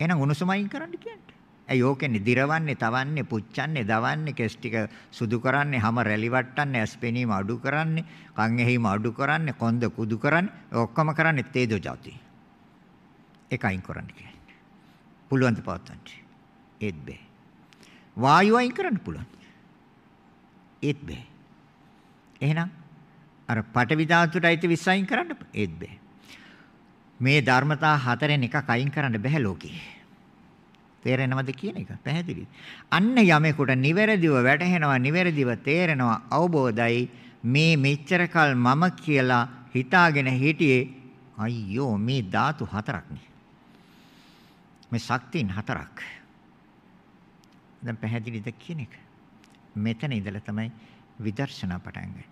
එහෙනම් උණුසුම අයින් කරන්න කියන්නේ. ඇයි ඕකෙන්නේ දිරවන්නේ, තවන්නේ, පුච්චන්නේ, දවන්නේ, කෙස් ටික සුදු කරන්නේ, හැම රැලි වට්ටන්නේ, ඇස් පෙනීම අඩු කරන්නේ, කන් ඇහිම අඩු කරන්නේ, කොන්ද කුදු කරන්නේ, ඔක්කොම කරන්නේ තේජෝ ජාති. ඒක අයින් කරන්න කියන්නේ. පුළුවන් ද පවත්තන්න. ඒත් බෑ. වායුව අයින් කරන්න පුළුවන්. ඒත් බෑ. එහෙනම් අර පටවි ධාතුවට අයිති විශ්සයින් කරන්න ඒත් බෑ. මේ ධර්මතා හතරෙන් එකක් අයින් කරන්න බෑ ලෝකේ. තේරෙනවද කියන එක පැහැදිලිද? අන්න යමෙකුට නිවැරදිව වැටහෙනවා නිවැරදිව තේරෙනවා අවබෝධයි මේ මෙච්චර කල් මම කියලා හිතාගෙන හිටියේ අයියෝ මේ ධාතු හතරක් නේ. මේ ශක්තියින් හතරක්. දැන් පැහැදිලිද කියන එක? මෙතන ඉඳලා තමයි විදර්ශනා පටන් ගන්නේ.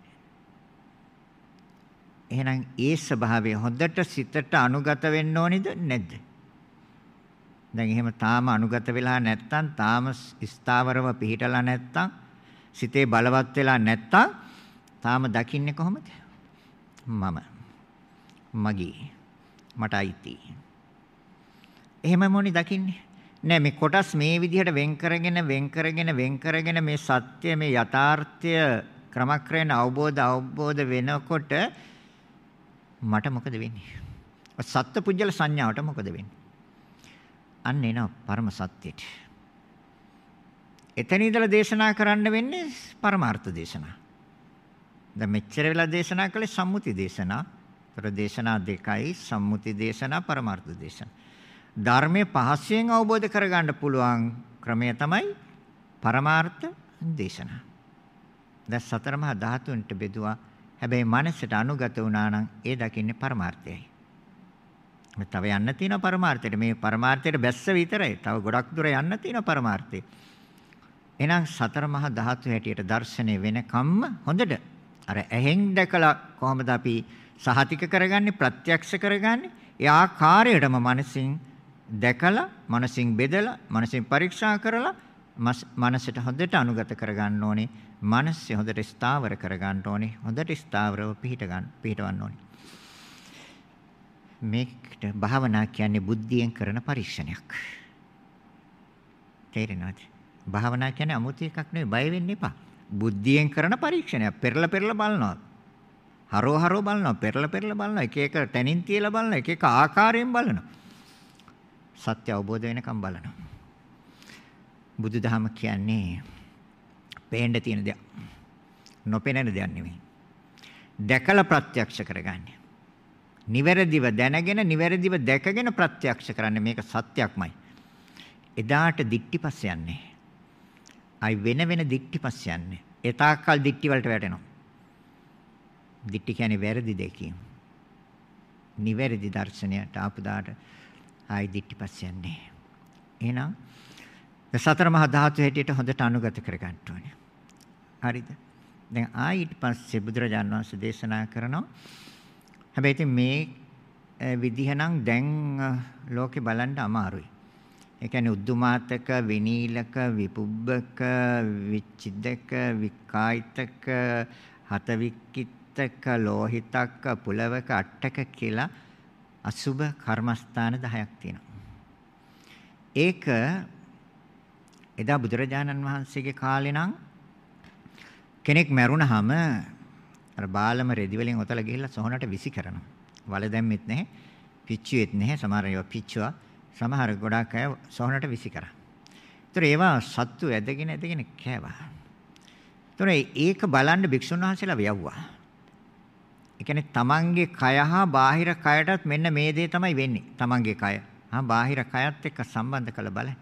එහෙනම් ඒ ස්වභාවය හොඳට සිතට අනුගත වෙන්න ඕනිද නැද්ද? දැන් එහෙම තාම අනුගත වෙලා නැත්තම් තාම ස්ථාවරව පිහිටලා නැත්තම් සිතේ බලවත් වෙලා නැත්තම් තාම දකින්නේ කොහොමද? මම මගේ මට අයිති. එහෙම මොනි දකින්නේ? නෑ මේ කොටස් මේ විදිහට වෙන් කරගෙන වෙන් කරගෙන වෙන් කරගෙන මේ සත්‍ය මේ යථාර්ථය ක්‍රමක්‍රයෙන් අවබෝධ අවබෝධ වෙනකොට මට මොකද වෙන්නේ? සත්පුජ්‍යල සංඥාවට මොකද වෙන්නේ? අන්න එන පරම සත්‍යයට. එතන ඉඳලා දේශනා කරන්න වෙන්නේ පරමාර්ථ දේශනා. දැන් මෙච්චර වෙලා දේශනා කළේ සම්මුති දේශනා. ඒතර දේශනා දෙකයි සම්මුති දේශනා පරමාර්ථ දේශනා. ධර්මයේ පහසෙන් අවබෝධ කරගන්න පුළුවන් ක්‍රමය තමයි පරමාර්ථ දේශනා. දැන් සතර මහා ධාතුන්ට බෙදුවා හැබැයි මනසට අනුගත වුණා නම් ඒ දකින්නේ පරමාර්ථයයි. තව යන්න තියෙන පරමාර්ථයට මේ පරමාර්ථයට බැස්ස විතරයි. තව ගොඩක් දුර යන්න තියෙන පරමාර්ථය. එහෙනම් සතර මහා ධාතු හැටියට දර්ශනය වෙනකම්ම හොඳට අර ඇහෙන් දැකලා කොහොමද අපි සහතික කරගන්නේ ප්‍රත්‍යක්ෂ කරගන්නේ ඒ ආකාරයටම මනසින් දැකලා මනසින් බෙදලා මනසින් පරීක්ෂා කරලා මනසට හොඳට අනුගත කරගන්න ඕනේ. මනස හොඳට ස්ථාවර කරගන්න ඕනේ. හොඳට ස්ථාවරව පිහිට ගන්න පිහිටවන්න ඕනේ. මේකට භාවනා කියන්නේ බුද්ධියෙන් කරන පරීක්ෂණයක්. තේරෙනවද? භාවනා කියන්නේ අමුතු එකක් නෙවෙයි බය වෙන්න එපා. බුද්ධියෙන් කරන පරීක්ෂණයක්. පෙරලා පෙරලා බලනවා. හරෝ හරෝ බලනවා. පෙරලා පෙරලා බලනවා. එක එක තැනින් තියලා බලනවා. එක එක ආකාරයෙන් බලනවා. සත්‍ය අවබෝධ වෙනකම් බලනවා. බුදුදහම කියන්නේ පේන්න තියෙන දෙයක්. නොපෙනෙන දෙයක් නෙමෙයි. දැකලා ප්‍රත්‍යක්ෂ කරගන්නේ. නිවැරදිව දැනගෙන නිවැරදිව දැකගෙන ප්‍රත්‍යක්ෂ කරන්නේ මේක සත්‍යක්මයි. එදාට දික්ටිපස්ස යන්නේ. අයි වෙන වෙන දික්ටිපස්ස යන්නේ. ඒ තාක්කල් දික්ටි වලට වැටෙනවා. දික්ටි කියන්නේ වැරදි දෙකීම. නිවැරදි දර්ශනයට ආපු දාට ආයි දික්ටිපස්ස යන්නේ. එහෙනම් සතර මහා ධාතු හැටියට හොඳට අනුගත කරගන්න ඕනේ. හරිද? දැන් ආයිත් පස්සේ බුදුරජාන් වහන්සේ දේශනා කරනවා. හැබැයි ඉතින් මේ විදිහ නම් දැන් ලෝකේ බලන්න අමාරුයි. ඒ කියන්නේ උද්දුමාතක, විනීලක, විපුබ්බක, විචිද්දක, විකායිතක, හතවික්කිතක, ලෝහිතක, පුලවක, අට්ටක කියලා අසුබ කර්මස්ථාන 10ක් තියෙනවා. ඒක එදා බුදුරජාණන් වහන්සේගේ කාලේ නම් කෙනෙක් මැරුණාම අර බාලම රෙදි වලින් ඔතල ගිහිල්ලා සොහනට විසි කරනවා. වල දැම්මෙත් නැහැ, පිච්චුවෙත් නැහැ. සමහර ඒවා පිච්චුවා. සමහර ගොඩාක් අය සොහනට විසි කරා. ඒතර ඒවා සත්තු ඇදගෙන ඇදගෙන කෑවා. ඒතර ඒක බලන්න භික්ෂුන් වහන්සේලා වැයුවා. ඒ කියන්නේ තමන්ගේ කය හා බාහිර කයටත් මෙන්න මේ දේ තමයි වෙන්නේ. තමන්ගේ කය හා බාහිර කයත් එක්ක සම්බන්ධ කළ බලන්න.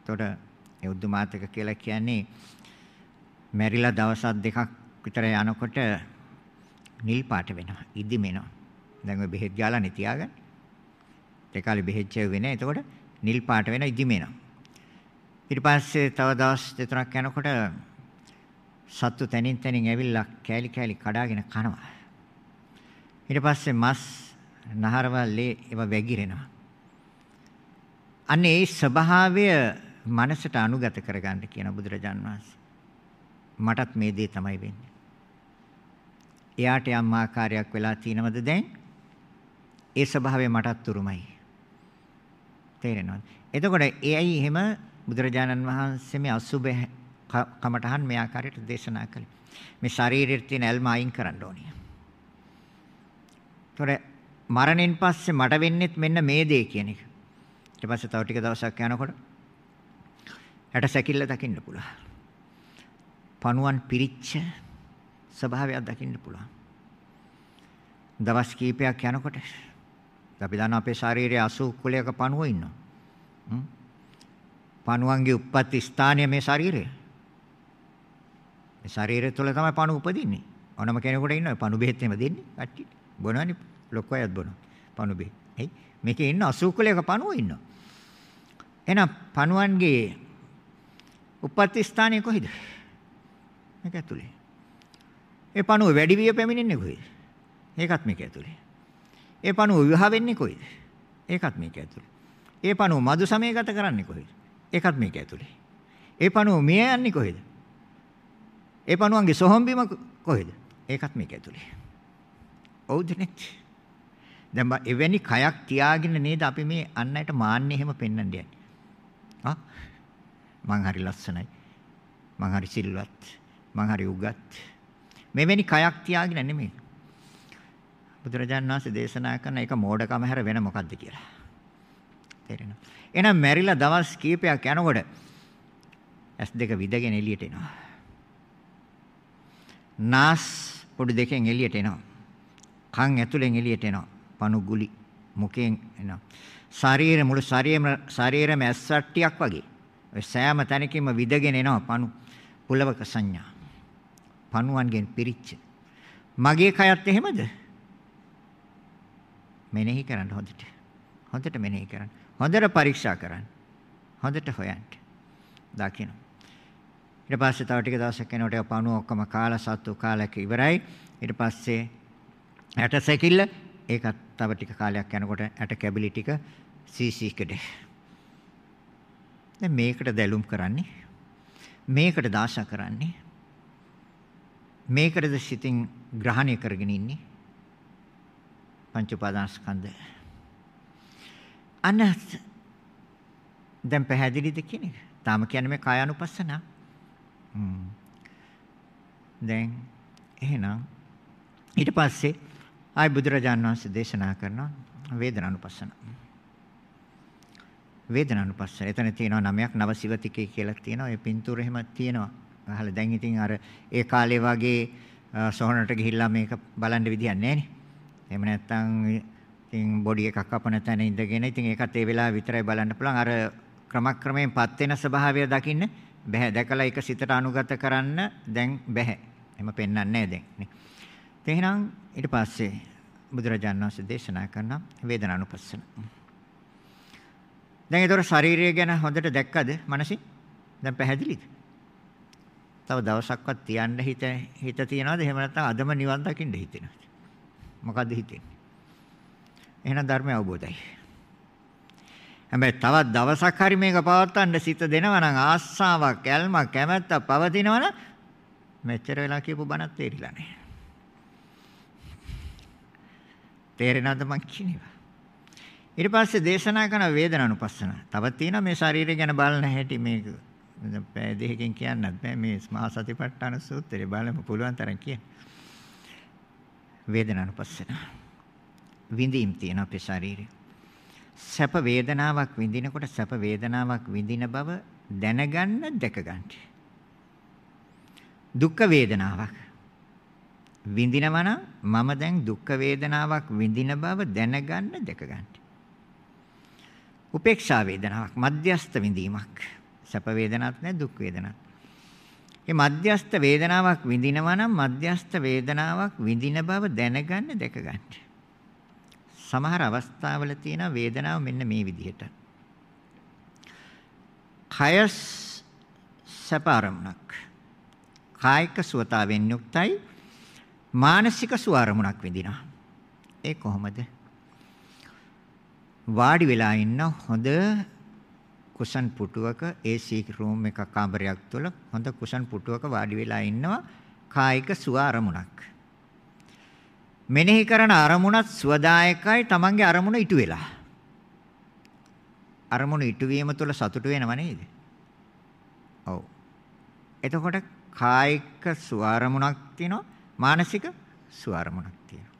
එතකොට ඒ උද්දුමාතක කියලා කියන්නේ මැරිලා දවස් දෙකක් විතර යනකොට නිල් පාට වෙනවා. ඉදිමෙනවා. දැන් ඔය බෙහෙත් ගාලානේ තියාගන්න. ඒ කාලේ බෙහෙත් චෙව්වේ නැහැ. එතකොට නිල් පාට වෙන ඉදිමෙනවා. ඊට පස්සේ තව දවස් දෙතුනක් යනකොට සත්තු තනින් තනින් ඇවිල්ලා කෑලි කෑලි කඩාගෙන කනවා. ඊට පස්සේ මස් නහරවලේ ඒවා වැగిරෙනවා. අන්න ඒ ස්වභාවය මනසට අනුගත කරගන්න කියන බුදුරජාන් වහන්සේ. මටත් මේ දේ තමයි වෙන්නේ. එයාට යම් ආකාරයක් වෙලා තිනවද දැන්? ඒ ස්වභාවය මටත් උරුමයි. තේරෙනවද? එතකොට එයයි එහෙම බුදුරජාණන් වහන්සේ මේ අසුබ කමඨහන් මේ ආකාරයට දේශනා කළේ. මේ ශරීරයේ තියෙන ඇල්ම අයින් කරන්න ඕනේ. ඒතොර මරණයෙන් පස්සේ මට වෙන්නේත් මෙන්න මේ දේ කියන එක. ඊට පස්සේ තව ටික දවසක් යනකොට ඇට සැකිල්ල දකින්න පුළුවන්. පණුවන් පිරිච්ච ස්වභාවයක් දකින්න පුළුවන්. දවස් කීපයක් යනකොට අපි දන්නවා අපේ ශරීරයේ 80 කුලයක පණුව ඉන්නවා. පණුවන්ගේ උප්පත්ති ස්ථානය මේ ශරීරය. මේ ශරීරය තුළ තමයි පණුව උපදින්නේ. ඕනම කෙනෙකුට ඉන්නවා පණු බෙහෙත් එහෙම දෙන්නේ කට්ටිය. බොනවනේ ලොකු අයත් බොනවා. පණු බෙහෙත්. එයි මේකේ ඉන්න 80 කුලයක පණුව ඉන්නවා. එහෙනම් පණුවන්ගේ උප්පත්ති ස්ථානය කොහෙද? මේක ඇතුලේ. ඒ පණුව වැඩි විය පැමිණෙන්නේ කොහෙද? ඒකත් මේක ඇතුලේ. ඒ පණුව විවාහ වෙන්නේ කොහෙද? ඒකත් මේක ඇතුලේ. ඒ පණුව මధు සමය ගත කරන්නේ කොහෙද? ඒකත් මේක ඇතුලේ. ඒ පණුව මිය යන්නේ කොහෙද? ඒ පණුවන්ගේ සොහොන් බිම කොහෙද? ඒකත් මේක ඇතුලේ. ඔව්ද නැත්? දැන් එවැනි කයක් තියාගෙන නේද අපි මේ අන් අයට මාන්නේ එහෙම පෙන්වන්න යන්නේ. ආ මං හරි ලස්සනයි. මං හරි සිල්වත්. මං හරි උගත්. මෙවැනි කයක් තියාගෙන නෙමෙයි. බුදුරජාණන් වහන්සේ දේශනා කරන එක මෝඩකම හැර වෙන මොකද්ද කියලා. තේරෙනවද? එහෙනම් මැරිලා දවස් කීපයක් යනකොට S2 විදගෙන එළියට එනවා. නාස් පොඩි දෙකෙන් එළියට එනවා. කන් ඇතුලෙන් එළියට එනවා. පණු ගුලි මුඛයෙන් එනවා. ශරීර මුළු ශරීරම ශරීරම ඇස්සට්ටියක් වගේ. ඔය සෑම තැනකින්ම විදගෙන එනවා පණු පුලවක සංඥා. පණුවන්ගෙන් පිරිච්ච. මගේ කයත් එහෙමද? මෙනෙහි කරන්න හොඳට. හොඳට මෙනෙහි කරන්න. හොඳට පරීක්ෂා කරන්න. හොඳට හොයන්න. දකින්න. ඊට පස්සේ තව ටික දවසක් යනකොට පණුව ඔක්කොම කාලා සත්තු කාලයක ඉවරයි. ඊට පස්සේ ඇට සැකිල්ල ඒකත් තව ටික කාලයක් යනකොට ඇට කැබිලි ටික සීසී කඩේ. දැන් මේකට දැලුම් කරන්නේ මේකට දාශා කරන්නේ මේකටද සිතින් ග්‍රහණය කරගෙන ඉන්නේ පංච උපාදානස්කන්ධ අන්න දැන් පැහැදිලිද කියන එක තාම කියන්නේ මේ කායानुපස්සන දැන් එහෙනම් ඊට පස්සේ ආයි බුදුරජාණන් වහන්සේ දේශනා කරනවා වේදනානුපස්සන වේදනානුපස්සන. එතන තියෙනවා නමයක් නවසිවතිකේ කියලා තියෙනවා. ඒ පින්තූර එහෙම තියෙනවා. අහලා දැන් ඉතින් අර ඒ කාලේ වගේ සොහනට ගිහිල්ලා මේක බලන්න විදියක් නැහැනේ. එහෙම නැත්නම් ඉතින් බොඩි එකක් කපන තැන ඉඳගෙන ඉතින් ඒකත් ඒ වෙලාව විතරයි බලන්න පුළුවන්. අර ක්‍රමක්‍රමයෙන් පත් වෙන ස්වභාවය දකින්න බෑ. දැකලා ඒක සිතට අනුගත කරන්න දැන් බෑ. එහෙම පෙන්වන්නේ නැහැ දැන් නේ. එහෙනම් ඊට පස්සේ බුදුරජාණන් වහන්සේ දේශනා කරන වේදනානුපස්සන. දැන් ඒතර ශරීරය ගැන හොඳට දැක්කද මනසින්? දැන් පැහැදිලිද? තව දවසක්වත් තියන්න හිත හිත තියනවාද? එහෙම නැත්නම් අදම නිවන් දකින්න හිතෙනවද? මොකද්ද හිතෙන්නේ? එහෙනම් ධර්මය අවබෝධයි. හැබැයි තවත් දවසක් හරි මේක පවත්වන්න සිත දෙනවා නම් ආස්සාවක්, ඇල්මක්, කැමැත්තක් පවතිනවා නම් මෙච්චර වෙලා කියපු බණත් තේරිලා නැහැ. තේරෙනවද මං කියනවා? ඊට පස්සේ දේශනා කරන වේදනානුපස්සන. තවත් තියෙනවා මේ ශරීරය ගැන බලන හැටි මේක පැය දෙකකින් කියන්නත් බෑ මේ මහා සතිපට්ඨාන සූත්‍රය බලන්න පුළුවන් තරම් කියන්න. වේදනානුපස්සන. විඳීම් තියෙන අපේ ශරීරේ. සැප වේදනාවක් විඳිනකොට සැප වේදනාවක් විඳින බව දැනගන්න දැකගන්න. දුක් වේදනාවක් විඳිනවා නම් මම දැන් දුක් වේදනාවක් විඳින බව දැනගන්න දැකගන්න. උපේක්ෂා වේදනාවක් මධ්‍යස්ත විඳීමක්. සැප වේදනාවක් නෑ දුක් වේදනාවක්. මේ මධ්‍යස්ත වේදනාවක් විඳිනවා නම් මධ්‍යස්ත වේදනාවක් විඳින බව දැනගන්න දැකගන්න. සමහර අවස්ථාවල තියෙන වේදනාව මෙන්න මේ විදිහට. කය සැප අරමුණක්. කායික සුවතාවෙන් යුක්තයි මානසික සුවරමුණක් විඳිනවා. ඒ කොහොමද? වාඩි වෙලා ඉන්න හොඳ කුෂන් පුටුවක AC රූම් එකක් කාමරයක් තුළ හොඳ කුෂන් පුටුවක වාඩි වෙලා ඉන්නවා කායික සුව අරමුණක්. මෙනෙහි කරන අරමුණත් සුවදායකයි Tamange අරමුණ ඉටු වෙලා. අරමුණ ඉටු වීම තුළ සතුට වෙනව නේද? ඔව්. එතකොට කායික සුව අරමුණක් තියෙනවා මානසික සුව අරමුණක් තියෙනවා.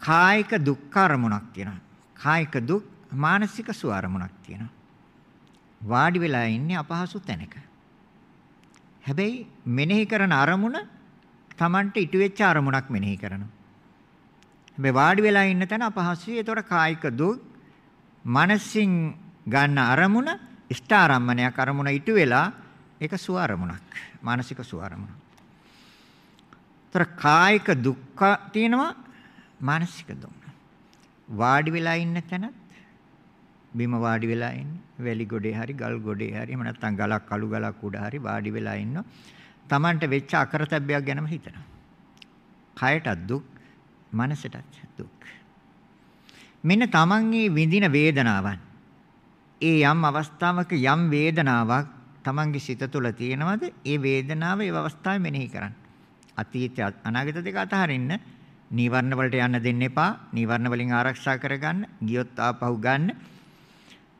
කායික දුක්ඛ අරමුණක් තියෙනවා. කායික දුක් මානසික සුව අරමුණක් තියෙනවා. වාඩි වෙලා ඉන්නේ අපහසු තැනක. හැබැයි මෙනෙහි කරන අරමුණ Tamanට ඉටු වෙච්ච අරමුණක් මෙනෙහි කරනවා. හැබැයි වාඩි වෙලා ඉන්න තැන අපහසුයි. ඒතකොට කායික දුක් මනසින් ගන්න අරමුණ ඉෂ්ඨාරම්මණයක් අරමුණ ඉටු වෙලා ඒක සුව අරමුණක්. මානසික සුව අරමුණක්. ඒතර කායික දුක්ඛ තියෙනවා මානසික දුක්. වාඩි වෙලා ඉන්න තැනත් බිම වාඩි වෙලා ඉන්නේ. වැලි ගොඩේ හරි ගල් ගොඩේ හරි එහෙම නැත්නම් ගලක් කළු ගලක් උඩ හරි වාඩි වෙලා ඉන්නවා. Tamanට වෙච්ච අකරතැබ්බයක් ගැනම හිතනවා. කයටත් දුක්, මනසටත් දුක්. මෙන්න Tamanගේ විඳින වේදනාවන්. ඒ යම් අවස්ථාවක යම් වේදනාවක් Tamanගේ සිත තුළ තියෙනවද? ඒ වේදනාව ඒ අවස්ථාවේ මෙනෙහි කරන්න. අතීත අනාගත දෙක අතහරින්න නීවරණ වලට යන්න දෙන්න එපා. නීවරණ වලින් ආරක්ෂා කරගන්න. ගියොත් ආපහු ගන්න.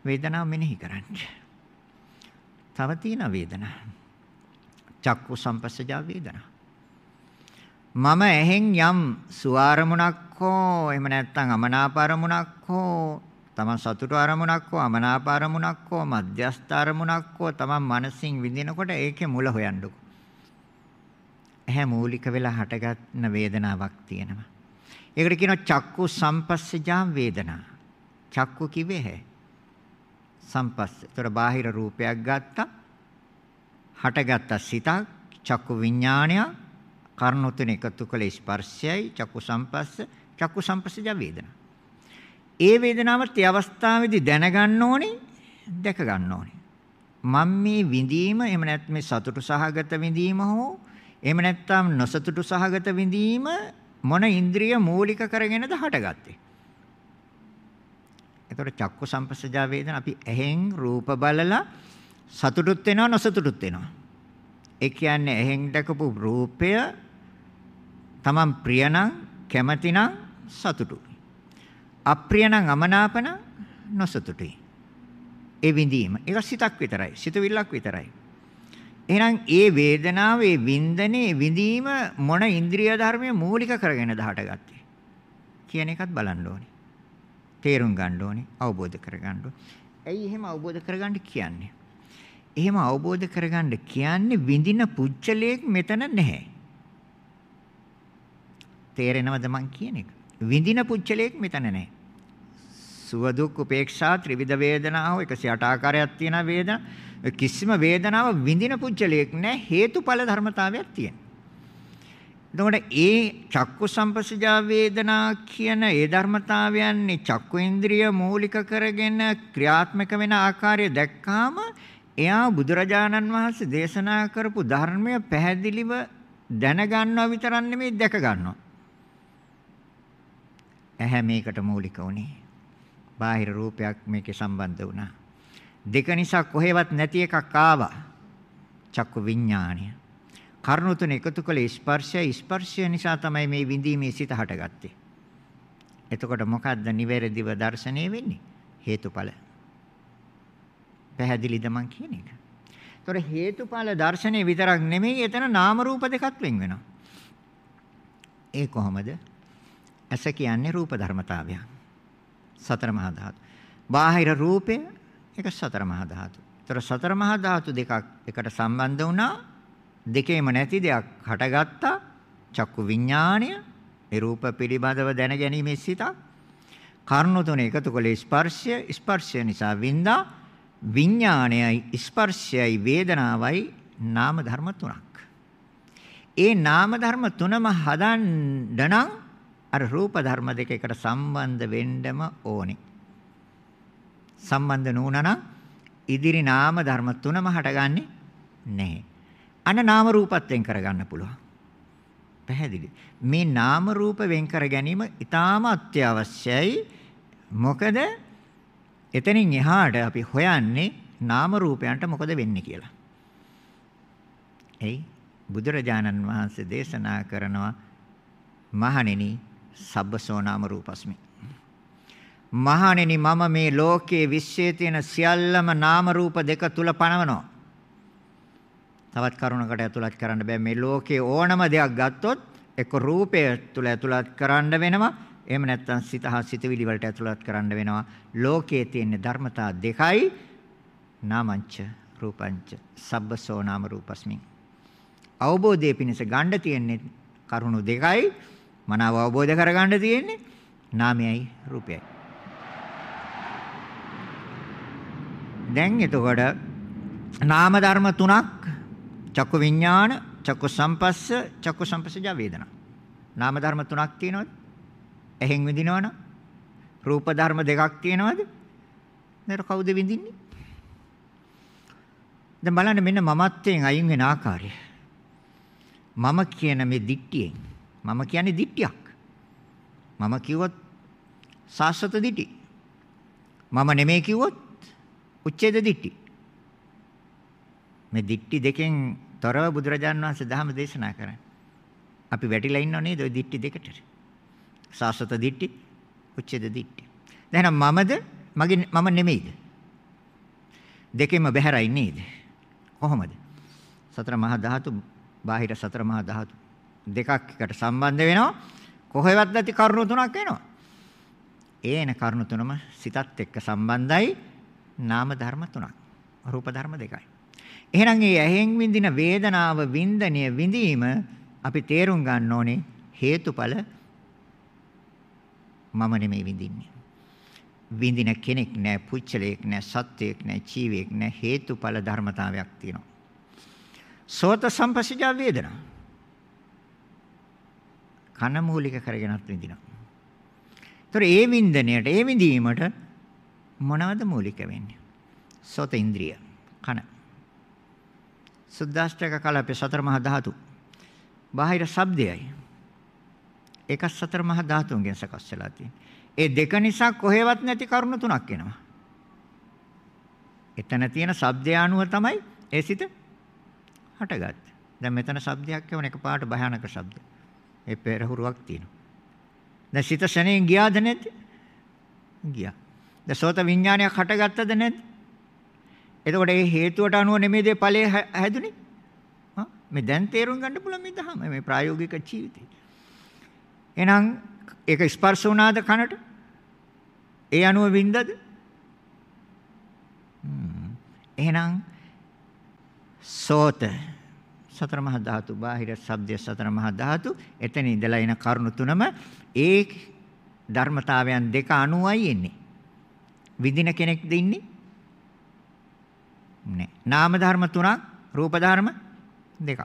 වේදනාව මෙනෙහි කරන්න. තව තියෙන වේදනා. චක්කු සම්පස්සජා වේදනා. මම එහෙන් යම් සුවාරමුණක් හෝ එහෙම නැත්නම් අමනාප අරමුණක් හෝ තමන් සතුට අරමුණක් හෝ අමනාප අරමුණක් හෝ මධ්‍යස්ථ අරමුණක් හෝ තමන් මනසින් විඳිනකොට ඒකේ මුල හොයන්නකෝ. ඇහැ මූලික වෙලා හටගන්න වේදනාවක් තියෙනවා. ඒකට කියනවා චක්කු සම්පස්සජා වේදනා. චක්කු කිව්වේ හැ. සම්පස්ස. ඒතර බාහිර රූපයක් ගත්තා. හටගත්ත සිතක් චක්කු විඥාණය කර්ණ තුන එකතු කළ ස්පර්ශයයි චක්කු සම්පස්ස චක්කු සම්පස්සජ වේදනා. ඒ වේදනාවත් ඒ අවස්ථාවේදී දැනගන්න ඕනේ දැක ගන්න ඕනේ. මම මේ විඳීම එහෙම නැත්නම් මේ සතුටු සහගත විඳීම හෝ එහෙම නැත්නම් නොසතුටු සහගත විඳීම මොන ඉන්ද්‍රිය මූලික කරගෙනද හටගත්තේ? එතකොට චක්කු සම්පස්සජා වේදනා අපි ඇහෙන් රූප බලලා සතුටුත් වෙනවා නොසතුටුත් වෙනවා. ඒ කියන්නේ ඇහෙන් දැකපු රූපය තමන් ප්‍රියනම් කැමතිනම් සතුටුයි. අප්‍රියනම් අමනාපන නොසතුටුයි. ඒ විඳීම. ඒක සිතක් විතරයි. සිතවිල්ලක් විතරයි. එහෙනම් ඒ වේදනාව, ඒ වින්දනේ විඳීම මොන ඉන්ද්‍රිය ධර්මයේ මූලික කරගෙනද හටගත්තේ කියන එකත් බලන්න ඕනේ. තේරුම් ගන්න ඕනේ, අවබෝධ කරගන්න ඕනේ. ඇයි එහෙම අවබෝධ කරගන්න කියන්නේ? එහෙම අවබෝධ කරගන්න කියන්නේ විඳින පුච්චලයක් මෙතන නැහැ. තේරෙනවද මං කියන එක? විඳින පුච්චලයක් මෙතන නැහැ. සුව දුක් උපේක්ෂා ත්‍රිවිධ වේදනාව 108 ආකාරයක් තියෙන වේදනා කිසිම වේදනාවක් විඳින පුච්චලයක් නැහැ හේතුඵල ධර්මතාවයක් තියෙනවා. එතකොට ඒ චක්කු සම්පස්සජා වේදනා කියන ඒ ධර්මතාවයන් චක්කු ඉන්ද්‍රිය මූලික කරගෙන ක්‍රියාත්මක වෙන ආකාරය දැක්කාම එයා බුදුරජාණන් වහන්සේ දේශනා කරපු ධර්මය පැහැදිලිව දැනගන්නවා විතරක් නෙමෙයි දැක ගන්නවා. ඇහැ මේකට මූලික වුණේ. බාහිර රූපයක් මේකේ සම්බන්ධ වුණා. දෙක නිසා කොහෙවත් නැති එකක් ආවා. චක්කු විඥාණය. කර්ණ තුන එකතු කළ ස්පර්ශය ස්පර්ශය නිසා තමයි මේ විඳීමේ සිත හටගත්තේ. එතකොට මොකද්ද නිවැරදිව දර්ශනය වෙන්නේ? හේතුඵල. පැහැදිලිද මං කියන එක? ඒතොර හේතුඵල දර්ශනය විතරක් නෙමෙයි එතන නාම රූප දෙකක් වෙන් වෙනවා. ඒ කොහොමද? ඇස කියන්නේ රූප ධර්මතාවයක්. සතර මහා ධාතු. බාහිර රූපය ඒක සතර මහා ධාතු. ඒතර සතර මහා ධාතු දෙකක් එකට සම්බන්ධ වුණා. දෙකේම නැති දෙයක් හටගත්තා. චක්කු විඥාණය ඒ රූප පිළිබඳව දැන ගැනීමේ සිතක්. කර්ණ තුන එකතු කළේ ස්පර්ශය ස්පර්ශය නිසා වින්දා විඥාණයයි ස්පර්ශයයි වේදනාවයි නාම ධර්ම තුනක්. ඒ නාම ධර්ම තුනම හදන්න නම් අර රූප ධර්ම දෙක එකට සම්බන්ධ වෙන්නම ඕනේ. සම්බන්ධ නොවුනනම් ඉදිරි නාම ධර්ම තුනම හටගන්නේ නැහැ. අන්න නාම රූපත් වෙන් කරගන්න පුළුවන්. පැහැදිලි. මේ නාම රූප වෙන් කර ගැනීම ඊටාම අත්‍යවශ්‍යයි. මොකද එතනින් එහාට අපි හොයන්නේ නාම රූපයන්ට මොකද වෙන්නේ කියලා. එයි බුදුරජාණන් වහන්සේ දේශනා කරනවා මහණෙනි සබ්බසෝ නාම රූපස්මි. මහණෙනි මම මේ ලෝකයේ විශ්වයේ තියෙන සියල්ලම නාම රූප දෙක තුල පනවනවා. තවත් කරුණකට ඇතුළත් කරන්න බෑ මේ ලෝකයේ ඕනම දෙයක් ගත්තොත් එක්ක රූපය තුල ඇතුළත් කරන්න වෙනවා එහෙම නැත්නම් සිත හා සිතවිලි වලට ඇතුළත් කරන්න වෙනවා. ලෝකයේ තියෙන ධර්මතා දෙකයි නාමංච රූපංච සබ්බසෝ නාම රූපස්මින්. අවබෝධයේ පිණිස ගන්න තියෙන්නේ කරුණු දෙකයි. මනාව අවබෝධ කරගන්න තියෙන්නේ නාමයයි රූපයයි. දැන් එතකොට නාම ධර්ම තුනක් චක්කු විඥාන, චක්කු සම්පස්ස, චක්කු සම්පස්සජ වේදනා. නාම ධර්ම තුනක් තියෙනවද? ඇහෙන් විඳිනවනම් රූප ධර්ම දෙකක් තියෙනවද? නේද කවුද විඳින්නේ? දැන් බලන්න මෙන්න මමත්වයෙන් අයින් වෙන ආකාරය. මම කියන මේ දික්තියෙන් මම කියන්නේ දික්තියක්. මම කිව්වොත් සාස්වත දිටි. මම නෙමෙයි කිව්වොත් උච්ඡේද දිටි. මේ දිටි දෙකෙන් තොරව බුදුරජාන් වහන්සේ ධර්ම දේශනා කරන්නේ. අපි වැටිලා ඉන්නව නේද ওই දිටි දෙකට? සාස්වත දිට්ටි, උච්ඡේද දිට්ටි. දැන් මමද මගේ මම නෙමෙයිද? දෙකෙන්ම බැහැරයි නේද? කොහොමද? සතර මහා ධාතු, බාහිර සතර මහා ධාතු දෙකක් එකට සම්බන්ධ වෙනවා. කොහෙවත් නැති කරුණු තුනක් එනවා. ඒන කරුණු තුනම සිතත් එක්ක සම්බන්ධයි. නාම ධර්ම තුනක්. රූප ධර්ම දෙකයි. එහෙනම් මේ ඇහෙන් විඳින වේදනාව වින්දනය විඳීම අපි තේරුම් ගන්න ඕනේ හේතුඵල මම නෙමෙයි විඳින්නේ. විඳින කෙනෙක් නෑ, පුච්චලයක් නෑ, සත්වයක් නෑ, ජීවියෙක් නෑ හේතුඵල ධර්මතාවයක් තියෙනවා. සෝත සම්පස්සජා වේදනා. කන මූලික කරගෙනත් විඳිනවා. ඒතර ඒ වින්දනයට, ඒ විඳීමට මොනවද මූලික වෙන්නේ? සෝත ඉන්ද්‍රිය, කන. සුද්දාෂ්ටක කලපේ සතර මහා ධාතු. බාහිර ශබ්දයයි ඒක සතර මහා ධාතුන්ගෙන් සකස් වෙලා තියෙන්නේ. ඒ දෙක නිසා කොහෙවත් නැති කරුණු තුනක් එනවා. එතන තියෙන ශබ්දය අනුව තමයි ඒ සිත හටගත්තේ. දැන් මෙතන ශබ්දයක් කියවන එකපාරට භයානක ශබ්ද. ඒ පෙරහුරුවක් තියෙනවා. දැන් සිත ශරණයෙන් ගියාද නැද්ද? ගියා. දැන් සෝත විඥානයක් හටගත්තද නැද්ද? එතකොට ඒ හේතුවට අනුව නෙමෙයි දේ ඵලයේ හැදුනේ. හා මේ දැන් තේරුම් ගන්න පුළුවන් මේ දහම මේ ප්‍රායෝගික ජීවිතේ. එහෙනම් ඒක ස්පර්ශ වුණාද කනට? ඒ අනුව වින්දද? එහෙනම් සෝත සතර මහා ධාතු බාහිර ශබ්ද සතර මහා ධාතු එතන ඉඳලා එන කරුණු තුනම ඒ ධර්මතාවයන් දෙක අනුවයි එන්නේ. විදින කෙනෙක්ද ඉන්නේ? නෑ. නාම ධර්ම තුනක් රූප ධර්ම දෙකක්.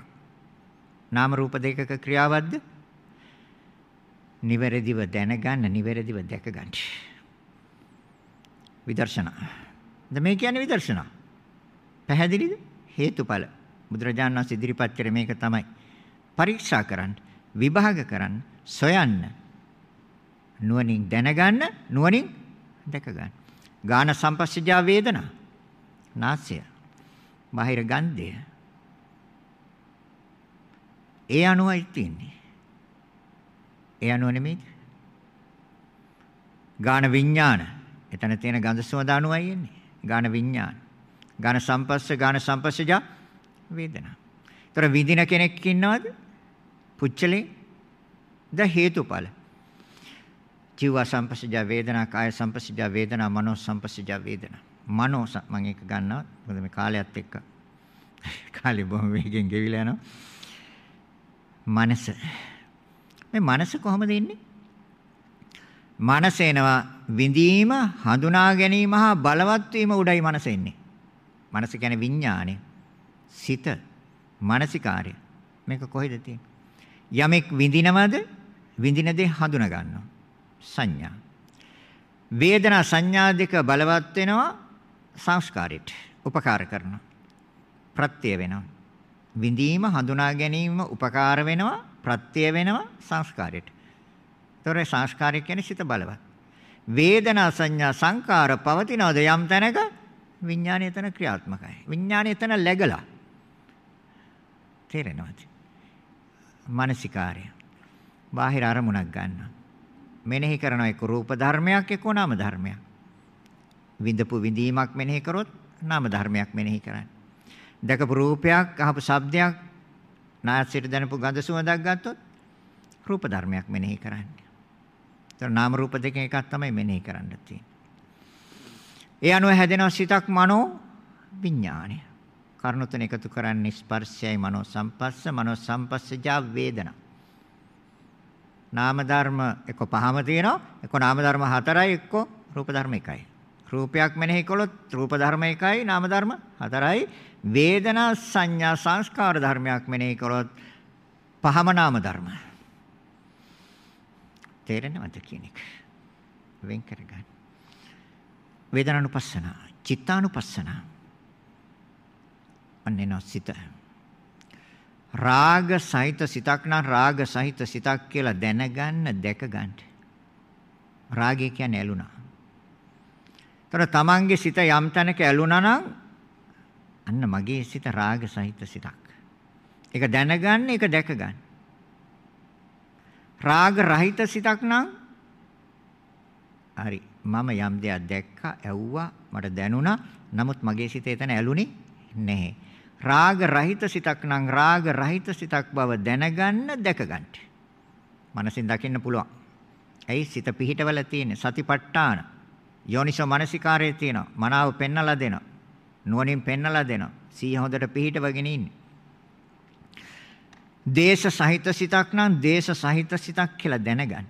නාම රූප දෙකක ක්‍රියාවක්ද? නිවැරදිව දැනගන්න නිවැරදිව දැකගන්න. විදර්ශනා. ද මේ කියන්නේ විදර්ශනා. පැහැදිලිද? හේතුඵල. බුදුරජාණන් වහන්සේ ඉදිරිපත් කරේ මේක තමයි. පරීක්ෂා කරන්න, විභාග කරන්න, සොයන්න. නුවණින් දැනගන්න, නුවණින් දැකගන්න. ගාන සම්පස්සජා වේදනා. නාසය. බාහිර ගන්ධය. ඒ අනුවයි තින්නේ. ඒ අනුව නෙමෙයිද? ගාන විඥාන. එතන තියෙන ගඳ සුවඳ අනුවයි එන්නේ. ගාන විඥාන. ගාන සම්පස්ස ගාන සම්පස්සජ වේදනා. ତොර විඳින කෙනෙක් ඉන්නවද? පුච්චලේ ද හේතුඵල. ජීව සම්පස්සජ වේදනා කාය සම්පස්සජ වේදනා මනෝ සම්පස්සජ වේදනා. මනෝ මම එක ගන්නවා. මොකද මේ කාලයත් එක්ක කාලේ බොහොම වේගෙන් ගෙවිලා යනවා. මනස. මේ මනස කොහොමද ඉන්නේ? මනස එනවා විඳීම, හඳුනා ගැනීම හා බලවත් වීම උඩයි මනස එන්නේ. මනස කියන්නේ විඥානය. සිත, මානසිකාර්ය. මේක කොහෙද තියෙන්නේ? යමෙක් විඳිනවද? විඳින දේ හඳුනා ගන්නවා. සංඥා. වේදනා සංඥා දෙක බලවත් වෙනවා සංස්කාරයට. උපකාර කරනවා. ප්‍රත්‍ය වෙනවා. විඳීම හඳුනා ගැනීම උපකාර වෙනවා ප්‍රත්‍ය වෙනවා සංස්කාරයට. ඒතොර සංස්කාරය කියන්නේ සිත බලවත්. වේදනා සංඥා සංකාර පවතිනවද යම් තැනක විඥානය එතන ක්‍රියාත්මකයි. විඥානය එතන läගලා. තේරෙනවද? මානසිකාරය. බාහිර අරමුණක් ගන්නවා. මෙනෙහි කරන එක රූප ධර්මයක් එක්ක නාම ධර්මයක්. විඳපු විඳීමක් මෙනෙහි කරොත් නාම ධර්මයක් මෙනෙහි කරන්නේ. දැකපු රූපයක්, අහපු ශබ්දයක්, නාසයට දැනපු ගඳ සුවඳක් ගත්තොත් රූප ධර්මයක් මෙනෙහි කරන්නේ. ඒතර නාම රූප දෙකෙන් එකක් තමයි මෙනෙහි කරන්න තියෙන්නේ. ඒ අනුව හැදෙන සිතක් මනෝ විඥානය. කර්ණ තුන එකතු කරන්නේ ස්පර්ශයයි මනෝ සංපස්ස මනෝ සංපස්සජා වේදනා. නාම ධර්ම එක පහම තියෙනවා. එක නාම ධර්ම හතරයි එක්ක රූප ධර්ම එකයි. රූපයක් මෙනෙහි කළොත් රූප ධර්ම එකයි නාම ධර්ම හතරයි. වේදනා සංඥා සංස්කාර ධර්මයක් මෙනෙහි කළොත් පහම නාම ධර්ම. තේරෙනවද කියන එක? වෙන් කරගන්න. වේදනානුපස්සන, චිත්තානුපස්සන. අන්නේන සිත. රාග සහිත සිතක් නම් රාග සහිත සිතක් කියලා දැනගන්න දැක ගන්න. රාගය කියන්නේ ඇලුනා. ତර තමන්ගේ සිත යම් තැනක ඇලුනා නම් අන්න මගේ සිත රාග සහිත සිතක්. ඒක දැනගන්න ඒක දැක ගන්න. රාග රහිත සිතක් නම් හරි මම යම් දෙයක් දැක්කා ඇව්වා මට දැනුණා නමුත් මගේ සිත එතන ඇලුනේ නැහැ. රාග රහිත සිතක් නම් රාග රහිත සිතක් බව දැනගන්න දැක ගන්න. මනසින් දකින්න පුළුවන්. ඇයි සිත පිහිටවල තියෙන සතිපට්ඨාන යෝනිසෝ මනසිකාරයේ තියෙනවා. මනාව පෙන්නලා දෙනවා. නුවණින් පෙන්නලා දෙනවා. සීය හොඳට පිහිටවගෙන ඉන්නේ. දේශ සහිත සිතක් නම් දේශ සහිත සිතක් කියලා දැනගන්න.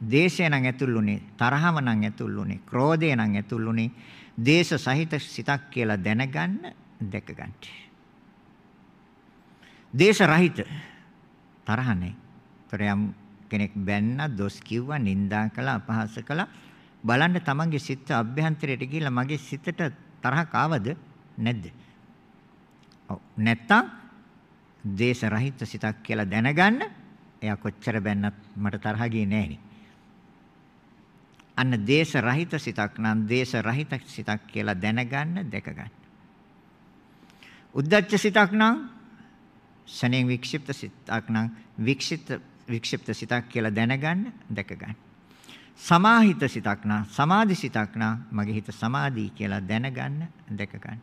දේශය නම් ඇතුළුනේ, තරහව නම් ඇතුළුනේ, ක්‍රෝධය නම් ඇතුළුනේ, දේශ සහිත සිතක් කියලා දැනගන්න, දැක ගන්න. දේශ රහිත තරහ නැහැ. තරයම් කෙනෙක් බැන්න, දොස් කිව්වා, නිඳා කළා, අපහාස කළා. බලන්න තමන්ගේ සිත අභ්‍යන්තරයට ගිහිල්ලා මගේ සිතට තරහක් ආවද නැද්ද? ඔව් නැත්තම් දේශ රහිත සිතක් කියලා දැනගන්න එයා කොච්චර බැන්නත් මට තරහ ගියේ නෑනේ. අන්න දේශ රහිත සිතක් නම් දේශ රහිත සිතක් කියලා දැනගන්න දැක ගන්න. උද්දච්ච සිතක් නම් ශනේ වික්ෂිප්ත සිතක් නම් වික්ෂිප්ත වික්ෂිප්ත සිතක් කියලා දැනගන්න දැක ගන්න. සමාහිත සිතක් නම් සමාධි සිතක් නම් මගේ හිත සමාධි කියලා දැනගන්න දැක ගන්න.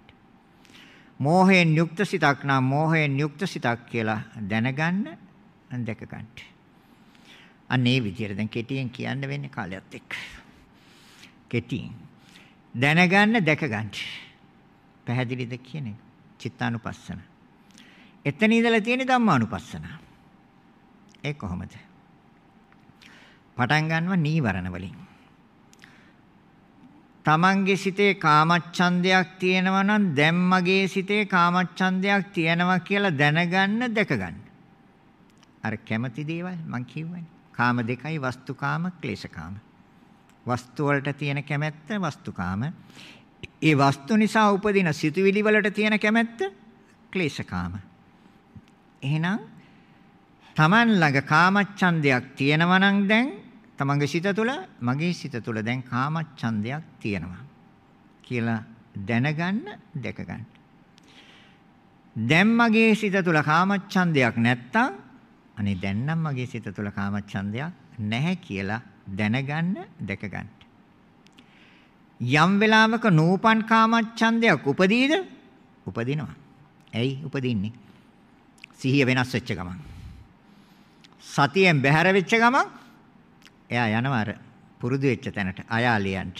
මෝහයෙන් යුක්ත සිතක් නම් මෝහයෙන් යුක්ත සිතක් කියලා දැනගන්න දැක ගන්න. අන්න ඒ විදිහට දැන් කෙටියෙන් කියන්න වෙන්නේ කාලයත් එක්ක. කෙටියෙන් දැනගන්න දැක ගන්න. පැහැදිලිද කියන්නේ? චිත්තානුපස්සන. එතන ඉඳලා තියෙන ධම්මානුපස්සන. ඒ කොහොමද? පටන් ගන්නවා නීවරණ වලින්. තමන්ගේ සිතේ කාමච්ඡන්දයක් තියෙනවා නම් දැන් මගේ සිතේ කාමච්ඡන්දයක් තියෙනවා කියලා දැනගන්න දැකගන්න. අර කැමති දේවල් මං කියවනේ. කාම දෙකයි වස්තුකාම ක්ලේශකාම. වස්තු වලට තියෙන කැමැත්ත වස්තුකාම. ඒ වස්තු නිසා උපදින සිතුවිලි වලට තියෙන කැමැත්ත ක්ලේශකාම. එහෙනම් Taman ළඟ කාමච්ඡන්දයක් තියෙනවා නම් දැන් තමන්ගේ සිත තුළ මගේ සිත තුළ දැන් කාමච්ඡන්දයක් තියෙනවා කියලා දැනගන්න දැක ගන්න. දැන් මගේ සිත තුළ කාමච්ඡන්දයක් නැත්තම් අනේ දැන් නම් මගේ සිත තුළ කාමච්ඡන්දයක් නැහැ කියලා දැනගන්න දැක ගන්න. යම් වෙලාවක නූපන් කාමච්ඡන්දයක් උපදීද? උපදිනවා. ඇයි උපදින්නේ? සිහිය වෙනස් වෙච්ච ගමන්. සතියෙන් බැහැර වෙච්ච ගමන් එයා යනවා අර පුරුදු වෙච්ච තැනට අයාලියන්ට.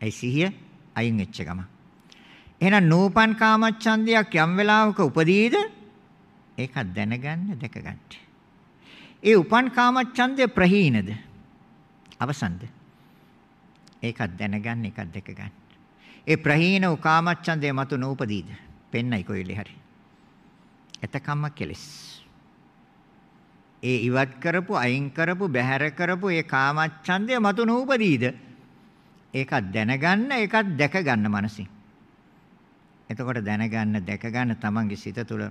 ඒ සිහිය අයින් වෙච්ච ගමන්. එහෙනම් නූපන් කාමච්ඡන්දයක් යම් වෙලාවක උපදීද? ඒක දැනගන්න දැක ගන්න. ඒ උපන් කාමච්ඡන්දය ප්‍රහීනද? අවසන්ද? ඒක දැනගන්න ඒක දැක ගන්න. ඒ ප්‍රහීන උකාමච්ඡන්දය මතු නූපදීද? පෙන්නයි කොයිලේ හරි. එතකම්ම කෙලස්. ඒ ඉවත් කරපු අයින් කරපු බැහැර කරපු ඒ කාමච්ඡන්දය මතු නූපදීද? ඒක දැනගන්න ඒකත් දැක ගන්න මනසින්. එතකොට දැනගන්න දැක ගන්න තමන්ගේ සිත තුළ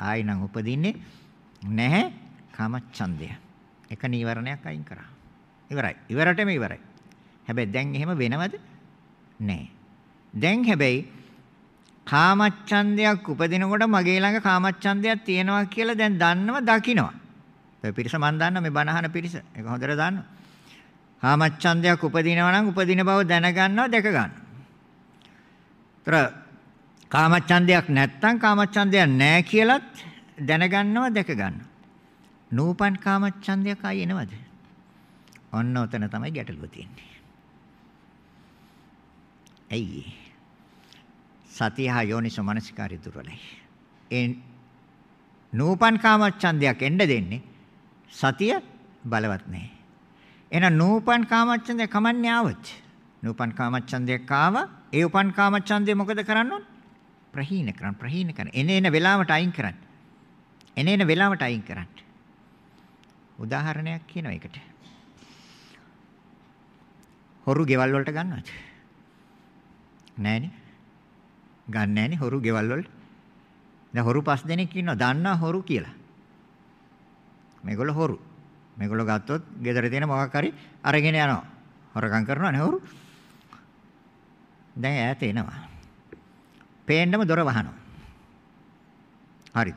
ආයිනම් උපදින්නේ නැහැ කාමච්ඡන්දය. එක නීවරණයක් අයින් කරා. ඉවරයි. ඉවරටම ඉවරයි. හැබැයි දැන් එහෙම වෙනවද? නැහැ. දැන් හැබැයි කාමච්ඡන්දයක් උපදිනකොට මගේ ළඟ කාමච්ඡන්දයක් තියෙනවා කියලා දැන් දන්නව දකින්නවා. ඒ පිරිස මන් දන්නවා මේ බණහන පිරිස. ඒක හොඳට දන්නවා. කාමච්ඡන්දයක් උපදිනවා නම් උපදින බව දැනගන්නවා දැක ගන්නවා. ତර කාමච්ඡන්දයක් නැත්තම් කාමච්ඡන්දයක් නැහැ කියලත් දැනගන්නවා දැක ගන්නවා. නූපන් කාමච්ඡන්දයක් ආයි එනවද? ඔන්න ඔතන තමයි ගැටලුව තියෙන්නේ. ඇයි? සතිය හා යෝනිසෝ මනසිකාරය දුර්වලයි. ඒ නූපන් කාමච්ඡන්දයක් එන්න දෙන්නේ සතිය බලවත් නැහැ. එහෙනම් නූපන් කාමච්ඡන්දය කමන්නේ ආවොත් නූපන් කාමච්ඡන්දයක් ආවා ඒ උපන් කාමච්ඡන්දය මොකද කරන්න ඕන? ප්‍රහීන කරන්න ප්‍රහීන කරන්න. එනේන වෙලාවට අයින් කරන්න. එනේන වෙලාවට අයින් කරන්න. උදාහරණයක් කියනවා ඒකට. හොරු ගෙවල් වලට ගන්නවද? නෑනේ. ගන්න නෑනේ හොරු ගෙවල් වලට. දැන් හොරු පස් දෙනෙක් ඉන්නවා දන්නා හොරු කියලා. මේගොල්ලෝ හොරු. මේගොල්ලෝ ගත්තොත් ගෙදර තියෙන මොකක් හරි අරගෙන යනවා. හොරකම් කරනවා නේ හොරු. දැන් ඈත එනවා. පේන්නම දොර වහනවා. හරි.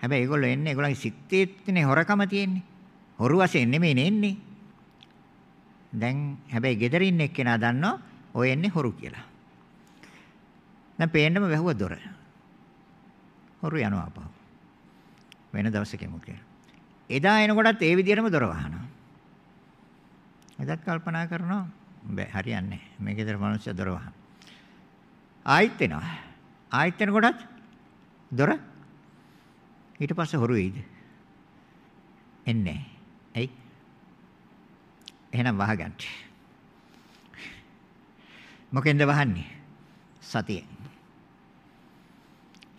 හැබැයි ඒගොල්ලෝ එන්නේ ඒගොල්ලන්ගේ සිත්තේනේ හොරකම තියෙන්නේ. හොරු වශයෙන් නෙමෙයි එන්නේ. දැන් හැබැයි ගෙදර ඉන්න එක්කෙනා දන්නවා ඔය එන්නේ හොරු කියලා. දැන් පේන්නම වැහුව දොර. හොරු යනවා අපහු. වෙන දවසකෙමු කියලා. එදා එනකොටත් ඒ විදිහටම දොර වහනවා. එදත් කල්පනා කරනවා බෑ හරියන්නේ මේ ගෙදර මිනිස්සු දොර වහන. ආයිත් එනවා. ආයිත් එනකොටත් දොර ඊට පස්සේ හොරු වෙයිද? එන්නේ. ඇයි? එහෙනම් වහගන්න. මොකෙන්ද වහන්නේ? සතියෙන්.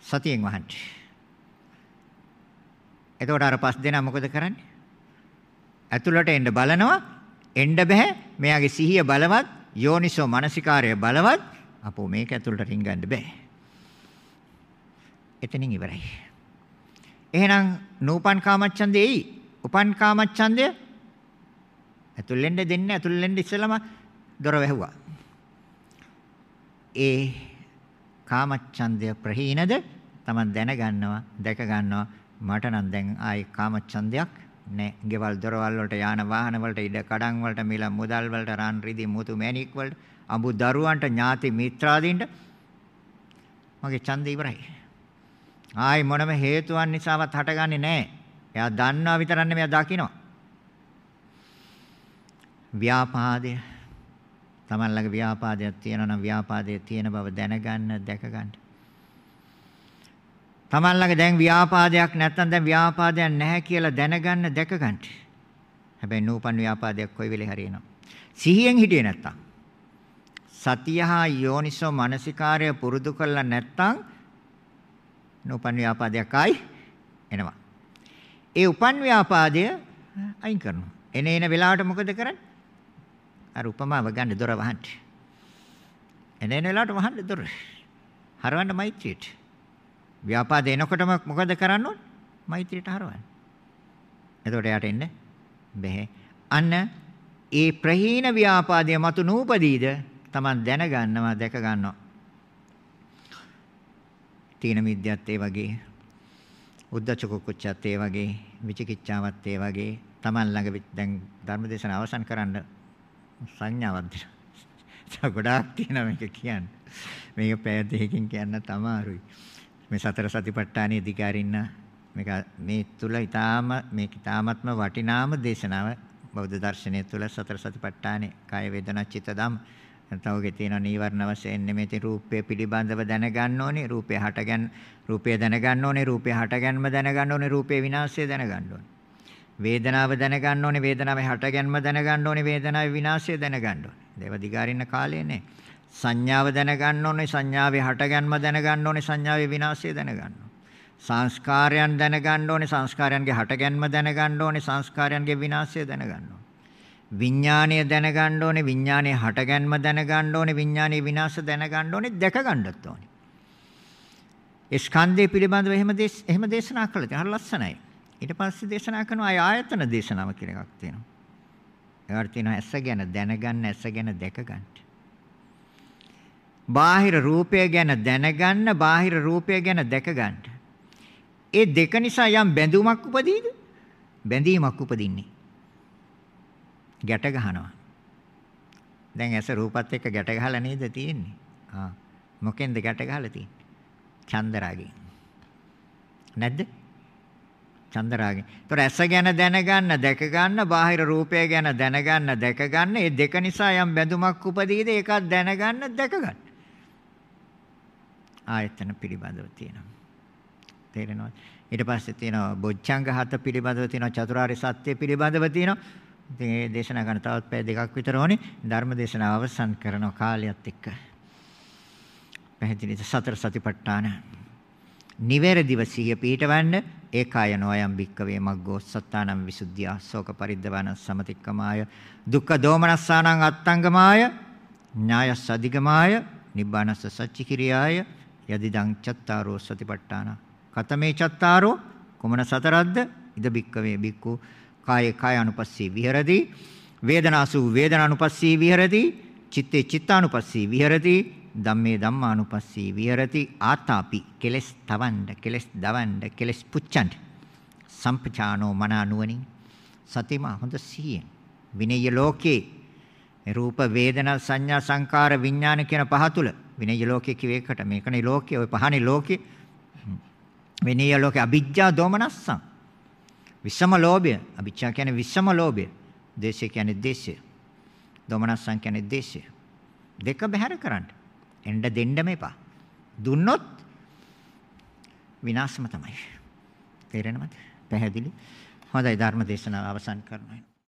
සතියෙන් වහන්නේ. එතකොට අර පස් දෙනා මොකද කරන්නේ? ඇතුළට එන්න බලනවා. එන්න බෑ. මෙයාගේ සිහිය බලවත්, යෝනිසෝ මනසිකාරය බලවත්. අපෝ මේක ඇතුළට රින්ගන්න බෑ. එතනින් ඉවරයි. එහෙනම් නූපන් කාමච්ඡන්දේ උපන් කාමච්ඡන්දය ඇතුළෙන්ද දෙන්නේ ඇතුළෙන්ද ඉස්සලම දොර වැහුවා. ඒ කාමච්ඡන්දය ප්‍රහීනද? Taman දැනගන්නවා, දැක ගන්නවා මට නම් දැන් ආයි කාමච්ඡන්දයක් නෑ. ගෙවල් දොරවල් වලට යාන වාහන වලට ඉඩ කඩන් වලට මිල මුදල් වලට රන් රිදි මුතු මැණික් වලට අඹු දරුවන්ට ඥාති මිත්‍රාදීන්ට මගේ ඡන්දය ඉවරයි. ආයි මොනම හේතුවක් නිසාවත් හටගන්නේ නෑ. එයා දන්නවා විතරක් නෙමෙයි දකිනවා. ව්‍යාපාදය තමන් ළඟ ව්‍යාපාදයක් තියෙනවා නම් ව්‍යාපාදයේ තියෙන බව දැනගන්න දැකගන්න. Taman ළඟ දැන් ව්‍යාපාදයක් නැත්නම් දැන් ව්‍යාපාදයක් නැහැ කියලා දැනගන්න දැකගන්න. හැබැයි නූපන් ව්‍යාපාදයක් කොයි වෙලේ හරි එනවා. සිහියෙන් හිටියේ නැත්තම් සතිය හා යෝනිසෝ මනසිකාරය පුරුදු කළා නැත්තම් නූපන් ව්‍යාපාදයක් ආයි එනවා. ඒ උපන් ව්‍යාපාදය අයින් කරනවා. එන එන වෙලාවට මොකද කරන්නේ? අර උපමාව ගන්න දොර වහන්න. එන එන වෙලාවට වහන්න දොර. හරවන්න මෛත්‍රියට. ව්‍යාපාද එනකොටම මොකද කරන්න ඕන? මෛත්‍රියට හරවන්න. එතකොට යාට එන්න බැහැ. අන්න ඒ ප්‍රහීන ව්‍යාපාදයේ මතු නූපදීද Taman දැනගන්නවා දැක ගන්නවා. තීන මිද්‍යත් ඒ වගේ උද්දච්ච කුච්චත් ඒ වගේ විචිකිච්ඡාවත් ඒ වගේ Taman ළඟ දැන් ධර්ම දේශන අවසන් කරන්න සංඥාවක් දෙනවා. ගොඩාක් තියෙනවා මේක කියන්න. මේක පැය දෙකකින් කියන්න තමාරුයි. මේ සතර සතිපට්ඨානයේ දිගාරින්න මේක මේ තුල ඊටාම මේක ඊටාමත්ම වටිනාම දේශනාව බෞද්ධ දර්ශනය තුල සතර සතිපට්ඨානේ කාය වේදනා චිත්ත ධම්ම තවගේ තියෙන නීවරණ වශයෙන් නෙමෙයි රූපය පිළිබඳව දැනගන්න ඕනේ රූපය හටගන්න රූපය දැනගන්න ඕනේ රූපය හටගන්ම දැනගන්න ඕනේ රූපේ විනාශය දැනගන්න ඕනේ වේදනාව දැනගන්න ඕනේ වේදනාවේ හටගන්ම දැනගන්න ඕනේ වේදනාවේ විනාශය දැනගන්න ඕනේ. දේව දිගාරින්න කාලේ නේ. සංඥාව දැනගන්න ඕනේ සංඥාවේ හටගන්ම දැනගන්න ඕනේ සංඥාවේ විනාශය දැනගන්න සංස්කාරයන් දැනගන්න ඕනේ සංස්කාරයන්ගේ හටගැන්ම දැනගන්න ඕනේ සංස්කාරයන්ගේ විනාශය දැනගන්න ඕනේ. විඥානය දැනගන්න ඕනේ විඥානයේ හටගැන්ම දැනගන්න ඕනේ විඥානයේ විනාශය දැනගන්න ඕනේ දැක ගන්නත් ඕනේ. ඒ ස්කන්ධය පිළිබඳව එහෙම එහෙම දේශනා කළා. තියෙන හරි ලස්සනයි. ඊට පස්සේ දේශනා කරනවා ආය ආයතන දේශනාව කියලා එකක් තියෙනවා ඒවට තියෙනවා ඇස ගැන දැනගන්න ඇස ගැන දැක ගන්න බාහිර රූපය ගැන දැනගන්න බාහිර රූපය ගැන දැක ගන්න ඒ දෙක නිසා යම් බැඳුමක් උපදීද? බැඳීමක් උපදින්නේ. ගැට ගහනවා. දැන් ඇස රූපත් එක්ක ගැට ගහලා නේද තියෙන්නේ? ආ. මොකෙන්ද ගැට ගහලා තියෙන්නේ? චන්දරාගෙන්. නැද්ද? චන්දරාගෙන්. ඒතර ඇස ගැන දැනගන්න, දැක ගන්න, බාහිර රූපය ගැන දැනගන්න, දැක ගන්න. මේ දෙක නිසා යම් බැඳුමක් උපදීද? ඒකත් දැනගන්න, දැක ගන්න. ආයතන පිළිබඳව තියෙනවා. තේරෙනවද? ඊට පස්සේ තියෙනවා බොජ්ජංග හත පිළිබඳව තියෙනවා චතුරාර්ය සත්‍ය පිළිබඳව තියෙනවා. ඉතින් මේ දේශනා කරන තවත් පැය දෙකක් විතර ඕනේ. ධර්ම දේශනාව අවසන් කරන කාලයත් එක්ක. පැහැදිලිද සතර සතිපට්ඨාන. නිවැරදිව සිහිය පිහිටවන්න ඒකාය නොයම් භික්කවේ මග්ගෝ සත්තානම් විසුද්ධිය ශෝක පරිද්දවාන සමතික්කමාය. දුක්ඛ දෝමනස්සානං අත්තංගමාය. ඥායස් අධිගමාය. නිබ්බානස්ස සච්චිකිරියාය. යදිදං චත්තාරෝ සතිපට්ඨානා. කතමේ චත්තාරෝ කුමන සතරද්ද ඉද බික්කවේ බික්කු කායේ කාය අනුපස්සී විහෙරති. වේදනාසු වේදනානුපස්සී විහෙරති. චිත්තේ චිත්තානුපස්සී විහෙරති. ධම්මේ ධම්මානුපස්සී විහෙරති ආතාපි කෙලස් තවණ්ඩ කෙලස් දවණ්ඩ කෙලස් පුච්චණ්ඩ සම්පචානෝ මනා නුවණින් සතිමා හොඳ සිහියෙන් විනය ලෝකේ රූප වේදනා සංඥා සංකාර විඥාන කියන පහ තුල විනය ලෝකේ කිවේකට මේකනේ ලෝකේ ඔය පහනේ ලෝකේ විනීය ලෝකේ අවිජ්ජා දෝමනස්සං. විසම ලෝභය. අවිජ්ජා කියන්නේ විසම ලෝභය. දේශය කියන්නේ දේශය. දෝමනස්සං කියන්නේ දේශය. දෙක බැහැර කරන්න. එන්න දෙන්නම එපා. දුන්නොත් විනාශම තමයි. තේරෙනවද? පැහැදිලි. හොඳයි ධර්ම දේශනාව අවසන් කරනවා.